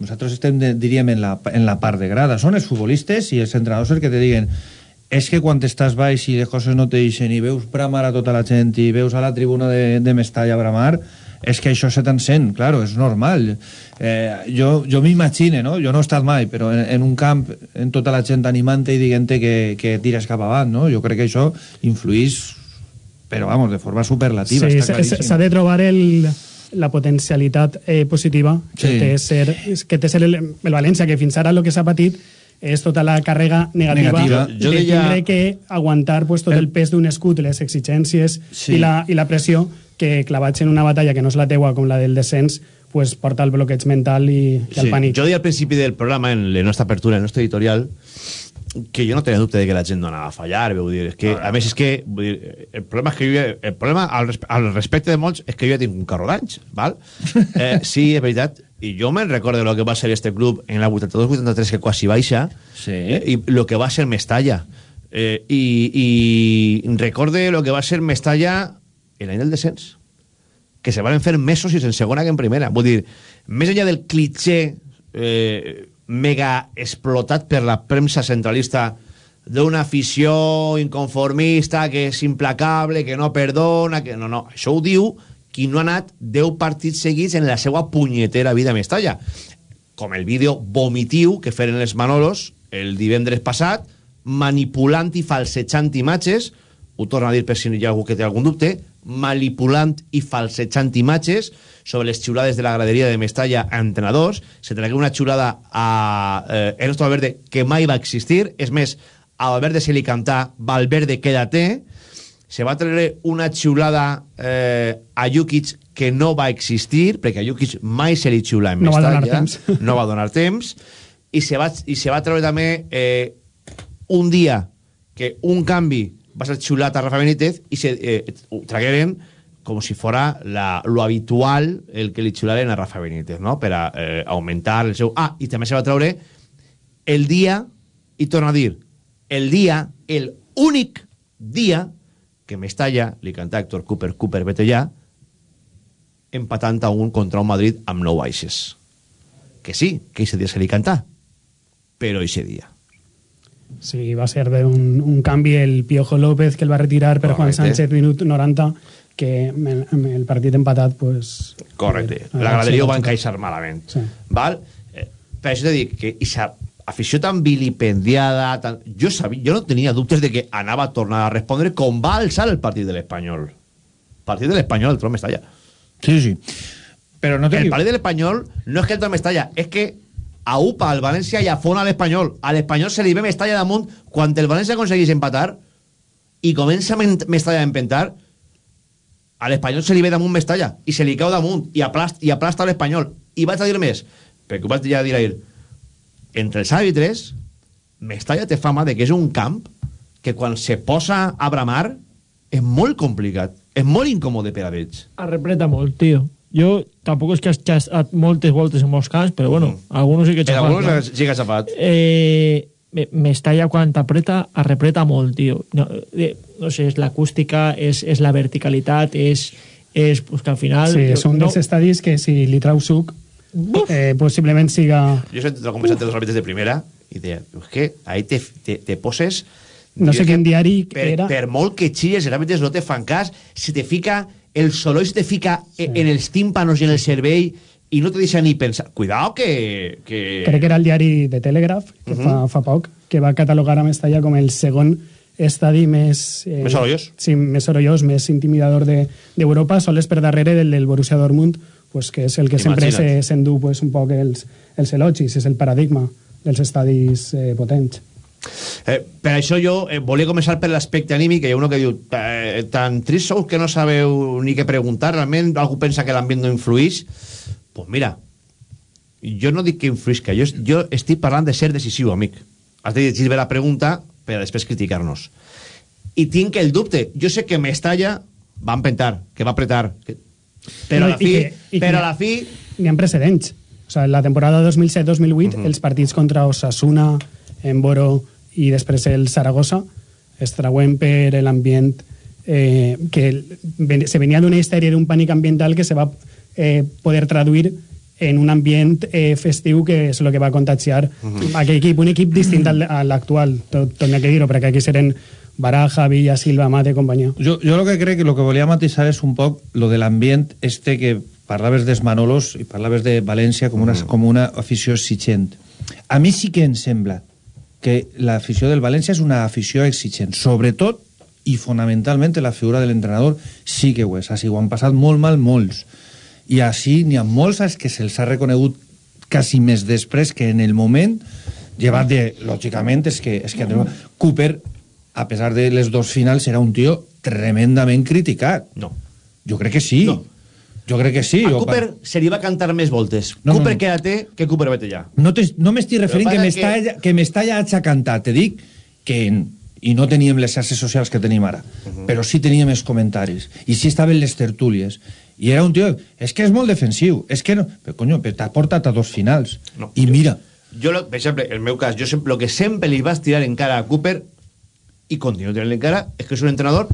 [SPEAKER 17] Nosaltres estem, de, diríem, en la, en la part de grada. Són els futbolistes i els entrenadors els que te diguen és que quan estàs baix i les coses no te deixen i veus bramar a tota la gent i veus a la tribuna de, de Mestalla bramar, és que això se t'encén, claro, és normal. Eh, jo jo m'imagine, no? jo no he estat mai, però en, en un camp, en tota la gent animant-te i dient-te que, que tires cap avant, no? jo crec que això influís, però vamos, de forma superlativa,
[SPEAKER 18] Sí, s'ha de trobar el, la potencialitat eh, positiva que
[SPEAKER 17] Sí.
[SPEAKER 18] té ser, que té ser el, el València, que fins ara el que s'ha patit és tota la càrrega negativa,
[SPEAKER 1] Negativa. Jo
[SPEAKER 18] de
[SPEAKER 1] deia-
[SPEAKER 18] tindre que aguantar pues, tot el pes d'un escut, les exigències
[SPEAKER 1] Sí.
[SPEAKER 18] i, la, i la pressió que clavats en una batalla que no és la teua com la del descens pues, porta el bloqueig mental i, i el
[SPEAKER 1] Sí,
[SPEAKER 18] pànic.
[SPEAKER 1] Jo deia al principi del programa, en la nostra apertura, en el nostre editorial, que jo no tenia dubte de que la gent no anava a fallar, vull dir, és que, a més, és que vull dir, el problema és que jo, el problema al, al respecte de molts és que jo ja tinc un carro d'anys, val? Eh, sí, és veritat, i jo me'n recordo lo que va ser este club en la 82-83 que quasi baixa,
[SPEAKER 17] sí.
[SPEAKER 1] eh, i lo que va ser Mestalla. Eh, i, I recorde lo que va ser Mestalla l'any del descens que se van fer mesos i en segona que en primera. Vull dir, més enllà del clitxer eh, mega explotat per la premsa centralista d'una afició inconformista que és implacable, que no perdona, que no, no. Això ho diu qui no ha anat 10 partits seguits en la seva punyetera vida Mestalla. Com el vídeo vomitiu que feren els Manolos el divendres passat, manipulant i falsejant imatges, ho torno a dir per si hi ha algú que té algun dubte, manipulant i falsejant imatges sobre les xiulades de la graderia de Mestalla a entrenadors, se tragué una xiulada a eh, Ernesto Valverde que mai va existir, és més, a Valverde se li cantà Valverde quédate, se va treure una xiulada eh, a Jukic que no va existir, perquè a Jukic mai se li xiula en
[SPEAKER 18] No va
[SPEAKER 1] Mestalla,
[SPEAKER 18] donar temps.
[SPEAKER 1] no va donar temps, i se va, i se va treure també eh, un dia que un canvi va ser xiulat a Rafa Benítez i se eh, tragueren com si fora la, lo habitual el que li xiularen a Rafa Benítez, no? per a eh, augmentar el seu... Ah, i també se va treure el dia, i torno a dir, el dia, el únic dia que Mestalla li canta a Héctor Cooper, Cooper, vete ja, empatant a un contra un Madrid amb nou baixes. Que sí, que ese dia se li cantà, però ese dia.
[SPEAKER 18] Sí, va ser un, un canvi el Piojo López que el va retirar per Juan
[SPEAKER 1] Correcte.
[SPEAKER 18] Sánchez minut 90 que amb el, partit empatat pues,
[SPEAKER 1] Correcte.
[SPEAKER 18] eh,
[SPEAKER 1] La graderia ho va encaixar malament.
[SPEAKER 18] Sí.
[SPEAKER 1] Val? Eh, per això t'he dit que aquesta afició tan vilipendiada... Tan... Jo, sabia, jo no tenia dubtes de que anava a tornar a respondre com va alçar el partit de l'Espanyol. Partit de l'Espanyol, el Trom Mestalla.
[SPEAKER 17] Sí, sí. Però no te
[SPEAKER 1] El partit de l'Espanyol no és que el Trom Mestalla, és que a UPA, al València i afona l'Espanyol. A l'Espanyol se li ve Mestalla damunt quan el València aconsegueix empatar i comença Men- Mestalla a empentar a l'Espanyol se li ve damunt Mestalla i se li cau damunt i aplasta, i aplasta l'Espanyol i vaig a dir més perquè ho vaig ja dir ahir entre els àrbitres Mestalla té fama de que és un camp que quan se posa a bramar és molt complicat és molt incòmode per a ells
[SPEAKER 19] Arrepreta molt, tio. Jo tampoc és que has xastat moltes voltes en molts camps, però bueno, algunos sí que he
[SPEAKER 1] en
[SPEAKER 19] xafat.
[SPEAKER 1] alguns
[SPEAKER 19] clar.
[SPEAKER 1] sí que ha xafat
[SPEAKER 19] Eh, me- Mestalla quan t'apreta, arrepreta molt, tio. No, eh, no sé, és l'acústica, és, és la verticalitat, és, és pues, que al final...
[SPEAKER 18] Sí, és un
[SPEAKER 19] no,
[SPEAKER 18] dels estadis que si li trau suc eh, possiblement siga...
[SPEAKER 1] jo he sentit la conversa entre dos àrbitres de primera i deia, és que ahí te, te, te poses
[SPEAKER 18] No sé quin diari
[SPEAKER 1] per,
[SPEAKER 18] era.
[SPEAKER 1] per molt que xilles, els àrbitres no te fan cas, se te fica el soroll se te fica sí. en els tímpanos i en el cervell i no te deixa ni pensar. Cuidao que... que...
[SPEAKER 18] Crec que era el diari de Telegraph, que
[SPEAKER 1] Mhm.
[SPEAKER 18] fa, fa poc, que va catalogar a Mestalla com el segon estadi més... Eh,
[SPEAKER 1] Més sorollós.
[SPEAKER 18] Sí, més sorollós, més intimidador de- d'Europa, de, sols per darrere del, del Borussia Dortmund, pues, que és el que sempre
[SPEAKER 1] Imagina't.
[SPEAKER 18] se- s'endú pues, un poc els, els elogis, és el paradigma dels estadis eh, potents.
[SPEAKER 1] Eh, per això jo eh, volia començar per l'aspecte anímic, que hi ha uno que diu eh, tan trist sou que no sabeu ni què preguntar, realment algú pensa que l'ambient no influix pues mira jo no dic que influïsca, jo, jo estic parlant de ser decisiu, amic. Has de llegir bé la pregunta per després criticar-nos. I tinc el dubte jo sé que Mestalla va empentar que va apretar que... però
[SPEAKER 18] No,
[SPEAKER 1] a la fi,
[SPEAKER 18] que- i que-
[SPEAKER 1] però a la fi
[SPEAKER 18] N'hi ha precedents. O sea, en la temporada 2007-2008, els partits contra Osasuna, Emboro i després el Saragossa es trauen per l'ambient eh, que ven- se venía de una histeria de un pánico ambiental que se va a eh, poder traduir en un ambient eh, festiu que és el que va contagiar aquell equip, un equip distint al- a l'actual, tot, tot n'hi ha que dir-ho, perquè aquí seren Baraja, Villa, Silva, Mate, companyia.
[SPEAKER 17] Jo, jo lo que crec que lo que volia matisar és un poc lo de l'ambient este que parlaves dels Manolos i parlaves de València com una, com una afició exigent. A mi sí que em sembla que l'afició del València és una afició exigent, sobretot i fonamentalment la figura de l'entrenador sí que ho és. Així ho han passat molt mal molts. I així n'hi ha molts als que se'ls ha reconegut quasi més després que en el moment llevat de, lògicament, és que, és que Cooper, a pesar de les dos finals, era un tio tremendament criticat.
[SPEAKER 1] No.
[SPEAKER 17] Jo crec que sí. No. Jo crec que sí.
[SPEAKER 1] A
[SPEAKER 17] Jo-
[SPEAKER 1] Cooper se li va cantar més voltes.
[SPEAKER 17] No, no,
[SPEAKER 1] Cooper
[SPEAKER 17] no.
[SPEAKER 1] quédate, que Cooper vete ja.
[SPEAKER 17] No, te, no m'estic referint que m'està
[SPEAKER 1] que-
[SPEAKER 17] m'està ja aixacantat. Te dic que i no teníem les xarxes socials que tenim ara, però sí teníem els comentaris i sí estaven les tertúlies i era un tio, és que és molt defensiu és que no, però conyo, però t'ha portat a dos finals
[SPEAKER 1] No.
[SPEAKER 17] i mira,
[SPEAKER 1] Jo, lo- per exemple, el meu cas, jo sempre, lo que sempre li vaig tirar en cara a Cooper i continuo tirant en cara és que és un entrenador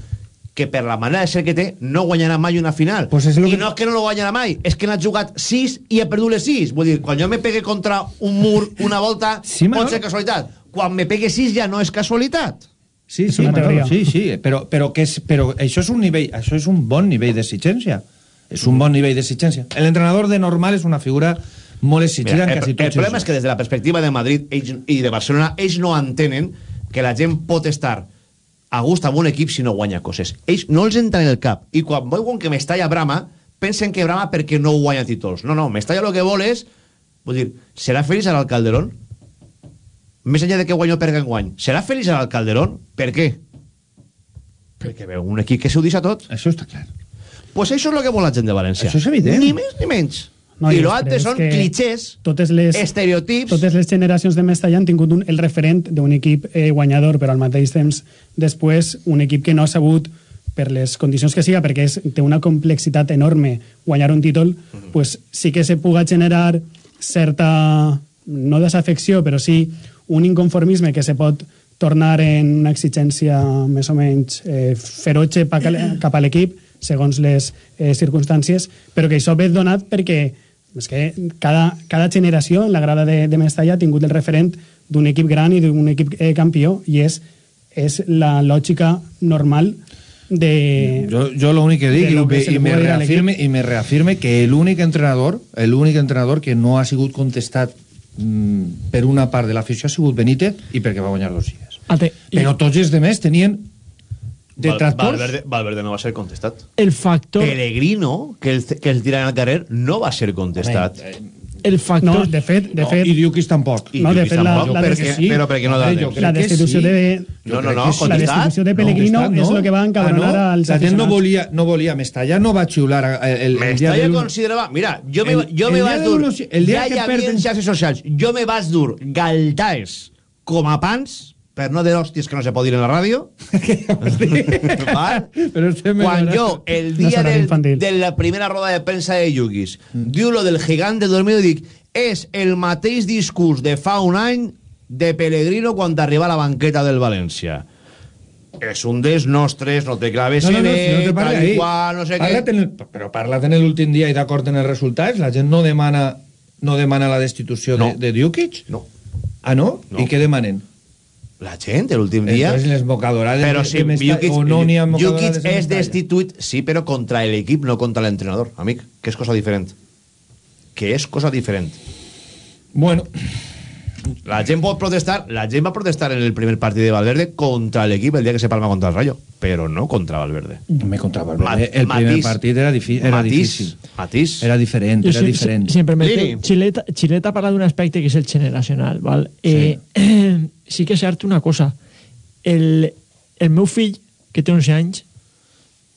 [SPEAKER 1] que per la manera de ser que té no guanyarà mai una final.
[SPEAKER 17] Pues és
[SPEAKER 1] I
[SPEAKER 17] que-
[SPEAKER 1] no és que no lo guanyarà mai, és que n'ha jugat 6 i ha perdut les 6. Vull dir, quan jo me pegue contra un mur una volta,
[SPEAKER 17] Sí,
[SPEAKER 1] pot ser casualitat. Quan me pegue 6 ja no és casualitat.
[SPEAKER 17] Sí,
[SPEAKER 18] És
[SPEAKER 17] sí,
[SPEAKER 18] una teoria.
[SPEAKER 17] sí, sí, però, però, que és, però això és un nivell, això és un bon nivell d'exigència. És un bon nivell d'exigència. L'entrenador de normal és una figura molt exigida
[SPEAKER 1] Mira,
[SPEAKER 17] en
[SPEAKER 1] el,
[SPEAKER 17] quasi
[SPEAKER 1] el
[SPEAKER 17] tots
[SPEAKER 1] problema és que des de la perspectiva de Madrid ells, i de Barcelona, ells no entenen que la gent pot estar a gust amb un equip si no guanya coses. Ells no els entra en el cap. I quan veuen que Mestalla brama, pensen que brama perquè no guanya títols. No, no, Mestalla el que vol és... Vull dir, serà feliç ara al Calderón? Més enllà de que guanyo per guany. Serà feliç ara al Calderón? Per què? Perquè veu un equip que s'ho deixa tot.
[SPEAKER 17] Això està clar.
[SPEAKER 1] Pues això és el que vol la gent de València.
[SPEAKER 17] Això és evident.
[SPEAKER 1] Ni més ni menys.
[SPEAKER 18] No,
[SPEAKER 1] I
[SPEAKER 18] i
[SPEAKER 1] lo
[SPEAKER 18] després
[SPEAKER 1] altre són clichés,
[SPEAKER 18] totes les,
[SPEAKER 1] estereotips...
[SPEAKER 18] totes les generacions de Mestalla han tingut un, el referent d'un equip eh, guanyador, però al mateix temps després un equip que no ha sabut per les condicions que siga, perquè és, té una complexitat enorme guanyar un títol, pues sí que se puga generar certa, no desafecció, però sí un inconformisme que se pot tornar en una exigència més o menys eh, ferotge pa- cap a l'equip, segons les eh, circumstàncies, però que això ve donat perquè és que cada, cada generació en la grada de, de Mestalla ha tingut el referent d'un equip gran i d'un equip eh, campió i és, és la lògica normal de...
[SPEAKER 17] Yo, yo lo único que digo
[SPEAKER 18] que
[SPEAKER 17] y, y me reafirme y me reafirme que el único entrenador, el único entrenador que no ha sigut contestat mm, per una part de l'afició ha sigut Benítez i perquè va guanyar dos.
[SPEAKER 19] Ate, i
[SPEAKER 17] Però tots els demés tenien detractors.
[SPEAKER 1] Valverde, Valverde no va ser contestat.
[SPEAKER 19] el factor...
[SPEAKER 1] Pellegrino, que el, que el tiran al carrer, no va ser contestat.
[SPEAKER 19] El factor...
[SPEAKER 18] No, de fet, de fet,
[SPEAKER 17] I Diukis tampoc.
[SPEAKER 1] I
[SPEAKER 18] no, de fet, la- la
[SPEAKER 1] perquè,
[SPEAKER 18] decisió-
[SPEAKER 1] però perquè no temps.
[SPEAKER 17] crec
[SPEAKER 18] la destitució
[SPEAKER 17] sí.
[SPEAKER 18] de...
[SPEAKER 1] No, no, no,
[SPEAKER 17] sí.
[SPEAKER 18] La destitució de Pellegrino
[SPEAKER 17] Contestat,
[SPEAKER 18] és el que va encabronar
[SPEAKER 17] Ah, no?
[SPEAKER 18] als
[SPEAKER 17] La gent no
[SPEAKER 18] aficionats.
[SPEAKER 17] volia, no volia Mestalla, no va xiular el, el, el dia
[SPEAKER 1] Mestalla
[SPEAKER 17] del...
[SPEAKER 1] considerava... Mira, jo me,
[SPEAKER 17] El-
[SPEAKER 1] jo
[SPEAKER 17] el
[SPEAKER 1] me vaig
[SPEAKER 17] de
[SPEAKER 1] dur...
[SPEAKER 17] el dia
[SPEAKER 1] ja
[SPEAKER 17] que
[SPEAKER 1] hi havia
[SPEAKER 17] perden-
[SPEAKER 1] en xarxes socials. Jo me vaig dur galtaes com a pans, per no de hòsties que no se pot dir en la ràdio.
[SPEAKER 17] Però
[SPEAKER 1] Quan jo, el
[SPEAKER 18] No
[SPEAKER 1] dia
[SPEAKER 18] serà
[SPEAKER 1] del, de la primera roda de premsa de Yugis, diu lo del gigante dormido i dic, és el mateix discurs de fa un any de Pellegrino quan arriba a la banqueta del València. És un dels nostres, no te claves
[SPEAKER 17] No, no, no, si no parla
[SPEAKER 1] tal i
[SPEAKER 17] ahí.
[SPEAKER 1] qual, no sé
[SPEAKER 17] Parla't
[SPEAKER 1] què.
[SPEAKER 17] en el, però parla't en l'últim dia i d'acord en els resultats. La gent no demana no demana la destitució
[SPEAKER 1] No.
[SPEAKER 17] de, de Djukic?
[SPEAKER 1] No.
[SPEAKER 17] Ah, no?
[SPEAKER 1] No.
[SPEAKER 17] I què demanen?
[SPEAKER 1] La gent, l'últim dia...
[SPEAKER 17] Bocadorades
[SPEAKER 1] Però si Jukic,
[SPEAKER 17] o no n'hi ha
[SPEAKER 1] Jukic és destituït, sí, però contra l'equip, no contra l'entrenador, amic, que és cosa diferent. Que és cosa diferent.
[SPEAKER 17] Bueno,
[SPEAKER 1] La gent pot protestar, la gent va protestar en el primer partit de Valverde contra l'equip el dia que se palma contra el Rayo, però no contra Valverde.
[SPEAKER 17] me contraba.
[SPEAKER 1] Ma-
[SPEAKER 17] el primer
[SPEAKER 1] matís.
[SPEAKER 17] partit era, difi era
[SPEAKER 1] Matís,
[SPEAKER 17] difícil.
[SPEAKER 1] matís.
[SPEAKER 17] Era diferent, era
[SPEAKER 19] si,
[SPEAKER 17] diferent.
[SPEAKER 19] Si, si em permeteu,
[SPEAKER 1] Lini.
[SPEAKER 19] Xileta, Xileta parla d'un aspecte que és el generacional. Val? Eh, sí que és cert una cosa. El, el meu fill, que té 11 anys,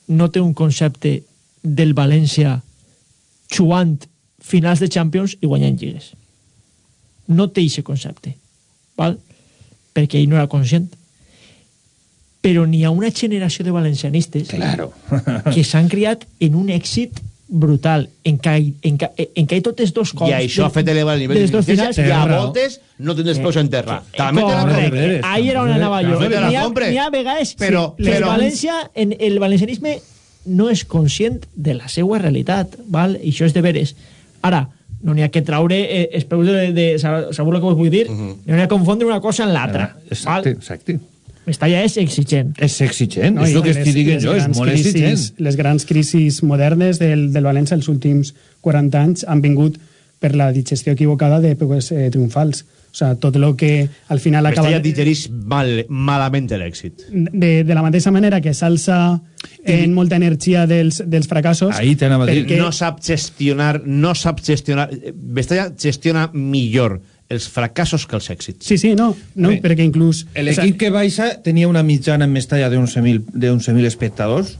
[SPEAKER 19] no té un concepte del València jugant finals de Champions i guanyant lligues. No té aquest concepte. Val? Perquè ell no era conscient. Però n'hi ha una generació de valencianistes
[SPEAKER 17] Claro.
[SPEAKER 19] que s'han criat en un èxit brutal en que, en que, en que hi totes dos cops
[SPEAKER 1] I això ha fet elevar el nivell
[SPEAKER 19] de finals
[SPEAKER 1] i a voltes no tindràs peus en terra.
[SPEAKER 19] Eh,
[SPEAKER 1] També te la
[SPEAKER 19] correcte.
[SPEAKER 1] compre.
[SPEAKER 19] Ahí era on anava jo. N'hi ha, ha vegades
[SPEAKER 1] Però-
[SPEAKER 19] el
[SPEAKER 1] però-
[SPEAKER 19] València, en el valencianisme no és conscient de la seva realitat, val? i això és de veres. Ara, no n'hi ha que traure eh, els peus de... de sabeu el que us vull dir? No n'hi ha que confondre una cosa en l'altra.
[SPEAKER 17] Exacte, exacte.
[SPEAKER 19] Mestalla és exigent.
[SPEAKER 17] És exigent,
[SPEAKER 18] No,
[SPEAKER 17] és el que estic dient jo, és molt
[SPEAKER 18] crisis-
[SPEAKER 17] exigent.
[SPEAKER 18] Les grans crisis modernes del, del València els últims 40 anys han vingut per la digestió equivocada de pues, eh, triomfals. O sea, tot el que al final acaba...
[SPEAKER 1] Mestalla digerís mal, malament l'èxit.
[SPEAKER 18] de, de la mateixa manera que s'alça en molta energia dels, dels fracassos
[SPEAKER 17] Ahí t'anava a dir.
[SPEAKER 18] perquè
[SPEAKER 1] No sap gestionar, no sap gestionar... Mestalla gestiona millor els fracassos que els èxits.
[SPEAKER 18] Sí, sí, no, no
[SPEAKER 17] Bé,
[SPEAKER 18] perquè inclús...
[SPEAKER 17] L'equip que baixa tenia una mitjana en Mestalla de 11.000 de 11.000 espectadors,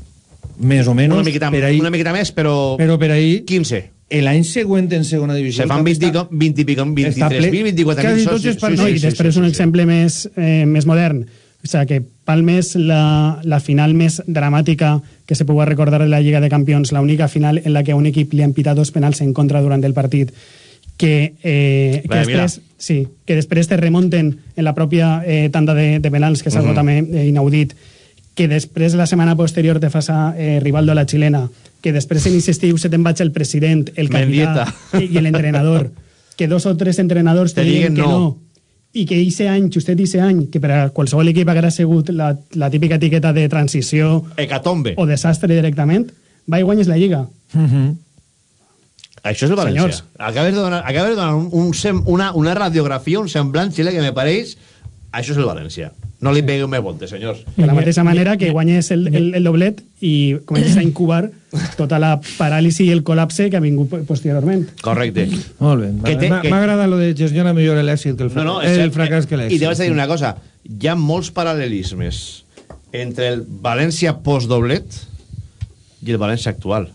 [SPEAKER 17] més o menys.
[SPEAKER 1] Una miqueta,
[SPEAKER 17] per ahí,
[SPEAKER 1] una miqueta més, però...
[SPEAKER 17] però per ahí,
[SPEAKER 1] 15.
[SPEAKER 17] L'any següent en segona divisió...
[SPEAKER 1] Se fan
[SPEAKER 17] camp
[SPEAKER 1] 20,
[SPEAKER 17] està-
[SPEAKER 1] com- 20 i pico,
[SPEAKER 17] està ple.
[SPEAKER 1] 23.000, 24.000
[SPEAKER 17] Quasi tots
[SPEAKER 1] socis.
[SPEAKER 17] partits.
[SPEAKER 18] no, I després un exemple més, eh, més modern. O sea, que Palmes, la, la final més dramàtica que se pugui recordar de la Lliga de Campions, la única final en la que a un equip li han pitat dos penals en contra durant el partit, que, eh, que, després, sí, que després te remunten en la pròpia eh, tanda de, de penals, que és algo
[SPEAKER 1] Mhm.
[SPEAKER 18] també eh, inaudit, que després la setmana posterior te fas a eh, Rivaldo a la xilena, que després en aquest estiu se te'n vaig el president, el capità i, i l'entrenador, que dos o tres entrenadors te,
[SPEAKER 1] Te
[SPEAKER 18] diguen que no.
[SPEAKER 1] no.
[SPEAKER 18] i que aquest any, justet aquest any, que per a qualsevol equip haguera sigut la, la típica etiqueta de transició
[SPEAKER 1] Hecatombe.
[SPEAKER 18] o desastre directament, va i guanyes la Lliga.
[SPEAKER 1] Això és el València.
[SPEAKER 18] Senyors.
[SPEAKER 1] Acabes de donar, acabes de donar un, un sem, una, una radiografia, un semblant xile que me pareix... Això és el València. No li pegueu més voltes, senyors.
[SPEAKER 18] De la mateixa manera que guanyes el, el, el doblet i comences a incubar tota la paràlisi i el col·lapse que ha vingut po- posteriorment.
[SPEAKER 1] Correcte.
[SPEAKER 17] Molt bé. M'ha-
[SPEAKER 1] que-
[SPEAKER 17] M'agrada lo de gestiona millor l'èxit que el, fra
[SPEAKER 1] No, no,
[SPEAKER 17] el
[SPEAKER 1] cert,
[SPEAKER 17] fracàs que l'èxit.
[SPEAKER 1] I te vaig a dir una cosa. Hi ha molts paral·lelismes entre el València post-doblet i el València actual.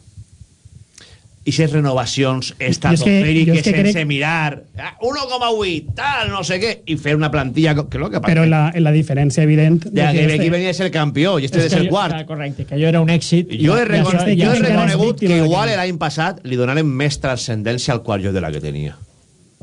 [SPEAKER 1] I ces renovacions estratosfèriques
[SPEAKER 18] jo és que
[SPEAKER 1] sense
[SPEAKER 18] crec-
[SPEAKER 1] mirar ah, 1,8, tal, no sé què, i fer una plantilla... Que lo que
[SPEAKER 18] Però la, la diferència evident...
[SPEAKER 1] de que l'equip venia a ser campió i este de
[SPEAKER 19] És que
[SPEAKER 1] ser
[SPEAKER 19] jo-
[SPEAKER 1] quart.
[SPEAKER 19] ah, Correcte, que allò era un èxit.
[SPEAKER 1] Jo he,
[SPEAKER 19] I
[SPEAKER 1] recon
[SPEAKER 19] això-
[SPEAKER 1] jo he reconegut que igual l'any passat li donaren més transcendència al quart lloc de la que tenia.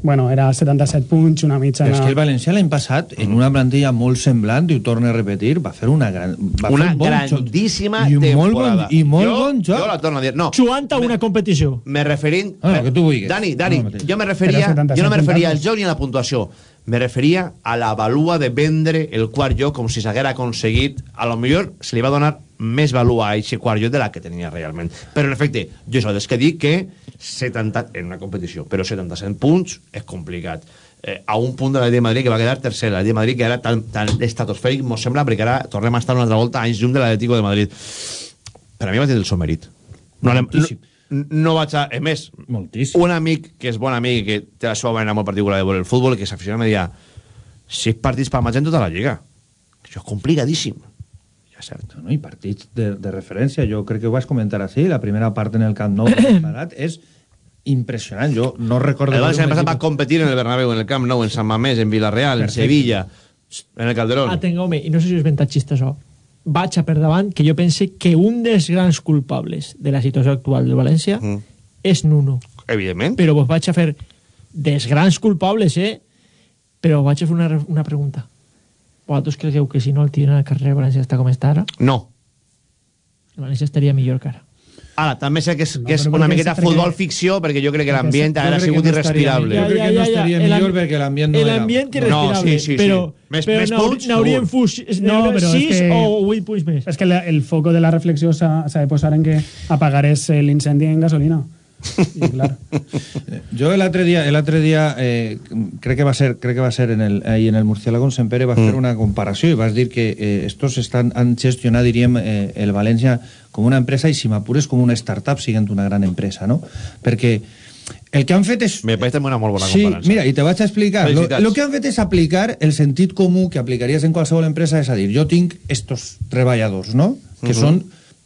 [SPEAKER 18] Bueno, era 77 punts, una mitjana...
[SPEAKER 17] Però és que el València l'any passat, en una plantilla molt semblant, i ho torno a repetir, va fer una gran... Va
[SPEAKER 1] Una
[SPEAKER 17] fer un bon
[SPEAKER 1] grandíssima
[SPEAKER 17] joc. I un molt
[SPEAKER 1] temporada.
[SPEAKER 17] bon, I molt
[SPEAKER 1] jo,
[SPEAKER 17] bon joc.
[SPEAKER 1] Jo la torno a dir. No,
[SPEAKER 19] Jugant a una competició.
[SPEAKER 1] me referint...
[SPEAKER 17] Ah, que tu vulguis.
[SPEAKER 1] Dani, Dani,
[SPEAKER 17] No, mateix.
[SPEAKER 1] jo me referia,
[SPEAKER 18] Però 77
[SPEAKER 1] jo no me referia al joc ni a la puntuació. Me referia a la valua de vendre el quart lloc com si s'haguera aconseguit. A lo millor se li va donar més valua a aquest quart lloc de la que tenia realment. Però, en efecte, jo soc dels que dic que 70, en una competició, però 77 punts és complicat. Eh, a un punt de la de Madrid que va quedar tercer, la de Madrid que era tan, tan estratosfèric, mos sembla, perquè ara tornem a estar una altra volta anys llum de l'Atlético de Madrid. Per a mi va tenir el seu mèrit. No, no,
[SPEAKER 17] Moltíssim.
[SPEAKER 1] no vaig a... A més,
[SPEAKER 17] Moltíssim.
[SPEAKER 1] un amic que és bon amic que té la seva manera molt particular de veure el futbol, que s'aficiona, me deia sis partits per match en tota la lliga. Això és complicadíssim. Cert.
[SPEAKER 17] No, I partits de, de referència, jo crec que ho vas comentar així, la primera part en el Camp Nou parat és impressionant. Jo no recordo...
[SPEAKER 1] El València va competir en el Bernabéu, en el Camp Nou, en San Mamés, en Villarreal, en
[SPEAKER 17] Perfecte.
[SPEAKER 1] Sevilla, en el Calderón.
[SPEAKER 19] Atengueu-me, i no sé si és ventatxista això, vaig a per davant que jo pense que un dels grans culpables de la situació actual del València
[SPEAKER 1] Mm.
[SPEAKER 19] és Nuno.
[SPEAKER 1] Evidentment.
[SPEAKER 19] Però vos vaig a fer dels grans culpables, eh? Però vaig a fer una, una pregunta. Vosaltres creieu que si no el tiren al carrer València està com està ara?
[SPEAKER 1] No.
[SPEAKER 19] El València estaria millor que ara.
[SPEAKER 1] Ara, també sé que és, que és una miqueta
[SPEAKER 18] és- perquè-
[SPEAKER 1] futbol ficció, perquè jo crec que l'ambient hauria
[SPEAKER 17] crec
[SPEAKER 1] sigut
[SPEAKER 17] no
[SPEAKER 1] irrespirable.
[SPEAKER 17] Jo crec que no estaria
[SPEAKER 19] El
[SPEAKER 17] millor perquè l'ambient no era-
[SPEAKER 19] L'ambient
[SPEAKER 1] No,
[SPEAKER 19] irrespirable,
[SPEAKER 1] sí, sí, sí.
[SPEAKER 19] però,
[SPEAKER 1] Més-
[SPEAKER 19] però
[SPEAKER 1] més punts,
[SPEAKER 19] n'haurien
[SPEAKER 1] segur.
[SPEAKER 19] fus,
[SPEAKER 18] No, però és
[SPEAKER 19] 6
[SPEAKER 18] que-
[SPEAKER 19] o 8 punts més.
[SPEAKER 18] És que la, el foco de la reflexió s'ha de posar en que apagares l'incendi en gasolina. I, clar,
[SPEAKER 17] Jo l'altre dia, l'altre dia eh, crec que va ser, crec que va ser en el, ahí en el Murciélago en Sempere va fer una comparació i vas dir que eh, estos estan, han gestionat, diríem, eh, el València com una empresa i si m'apures com una startup siguent una gran empresa, no? Perquè el que han fet és...
[SPEAKER 1] Me pareix també una molt bona
[SPEAKER 17] Sí,
[SPEAKER 1] comparança.
[SPEAKER 17] mira, i te vaig a explicar. Lo que han fet és aplicar el sentit comú que aplicaries en qualsevol empresa, és a dir, jo tinc estos treballadors, no?, que
[SPEAKER 1] Mhm.
[SPEAKER 17] són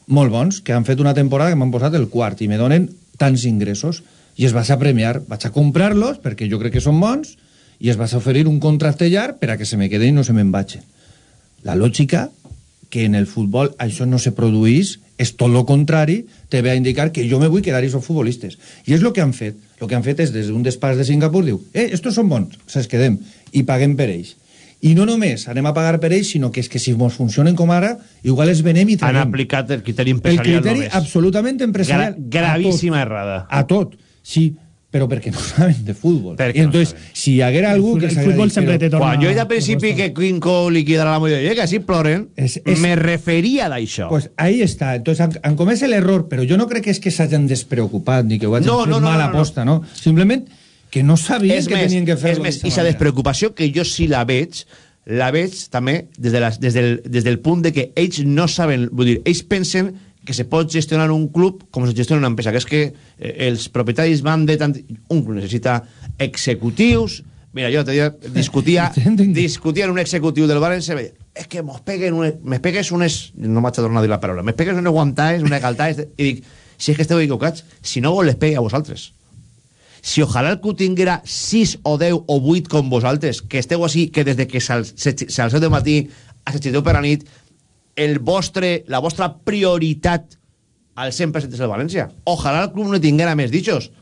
[SPEAKER 17] molt bons, que han fet una temporada que m'han posat el quart i me donen tants ingressos i es vas a premiar, vaig a comprar-los perquè jo crec que són bons i es vas a oferir un contracte llarg per a que se me queden i no se me'n vagin. La lògica que en el futbol això no se produís és tot lo contrari, te ve a indicar que jo me vull quedar i són futbolistes. I és el que han fet. El que han fet és, des d'un despàs de Singapur, diu, eh, estos són bons, se'ls quedem, i paguem per ells. I no només anem a pagar per ells, sinó que és que si ens funcionen com ara, igual els venem i
[SPEAKER 1] Han
[SPEAKER 17] traiem.
[SPEAKER 1] aplicat el criteri
[SPEAKER 17] El
[SPEAKER 1] empresarial
[SPEAKER 17] criteri
[SPEAKER 1] només.
[SPEAKER 17] absolutament empresarial.
[SPEAKER 1] Gra gravíssima
[SPEAKER 17] a tot.
[SPEAKER 1] errada.
[SPEAKER 17] A tot, sí, però perquè no saben de futbol.
[SPEAKER 1] Perquè
[SPEAKER 17] I entonces, si hi haguera algú que
[SPEAKER 18] el
[SPEAKER 17] s'haguera
[SPEAKER 18] futbol sempre
[SPEAKER 17] però-
[SPEAKER 18] te torna...
[SPEAKER 1] Quan jo he al principi que Quinco liquidarà la molla que així ploren,
[SPEAKER 17] És- és-
[SPEAKER 1] me referia d'això.
[SPEAKER 17] Pues ahí està. Entonces han, han comès l'error, però jo no crec que és que s'hagin despreocupat ni que ho hagin
[SPEAKER 1] No,
[SPEAKER 17] fet
[SPEAKER 1] no, no,
[SPEAKER 17] mala
[SPEAKER 1] no, no.
[SPEAKER 17] aposta, no. Simplement que no sabien
[SPEAKER 1] és
[SPEAKER 17] que
[SPEAKER 1] més,
[SPEAKER 17] tenien que fer
[SPEAKER 1] és més, i la despreocupació que jo sí la veig la veig també des, de les, des, del, des del punt de que ells no saben vull dir, ells pensen que se pot gestionar un club com se gestiona una empresa que és que eh, els propietaris van de tant... un club necessita executius. Mira, jo l'altre dia discutia discutia en un executiu del València és que mos peguen unes, me pegues unes no m'haig de tornar a dir la paraula me pegues unes guantades, unes galtades i dic, si és que esteu equivocats si no vos les pegue a vosaltres si ojalà el club tinguera 6 o 10 o 8 com vosaltres, que esteu així, que des de que s'alceu de matí a s'aixeteu per la nit, el vostre, la vostra prioritat al 100% és el València. Ojalà el club no tinguera més ditxos.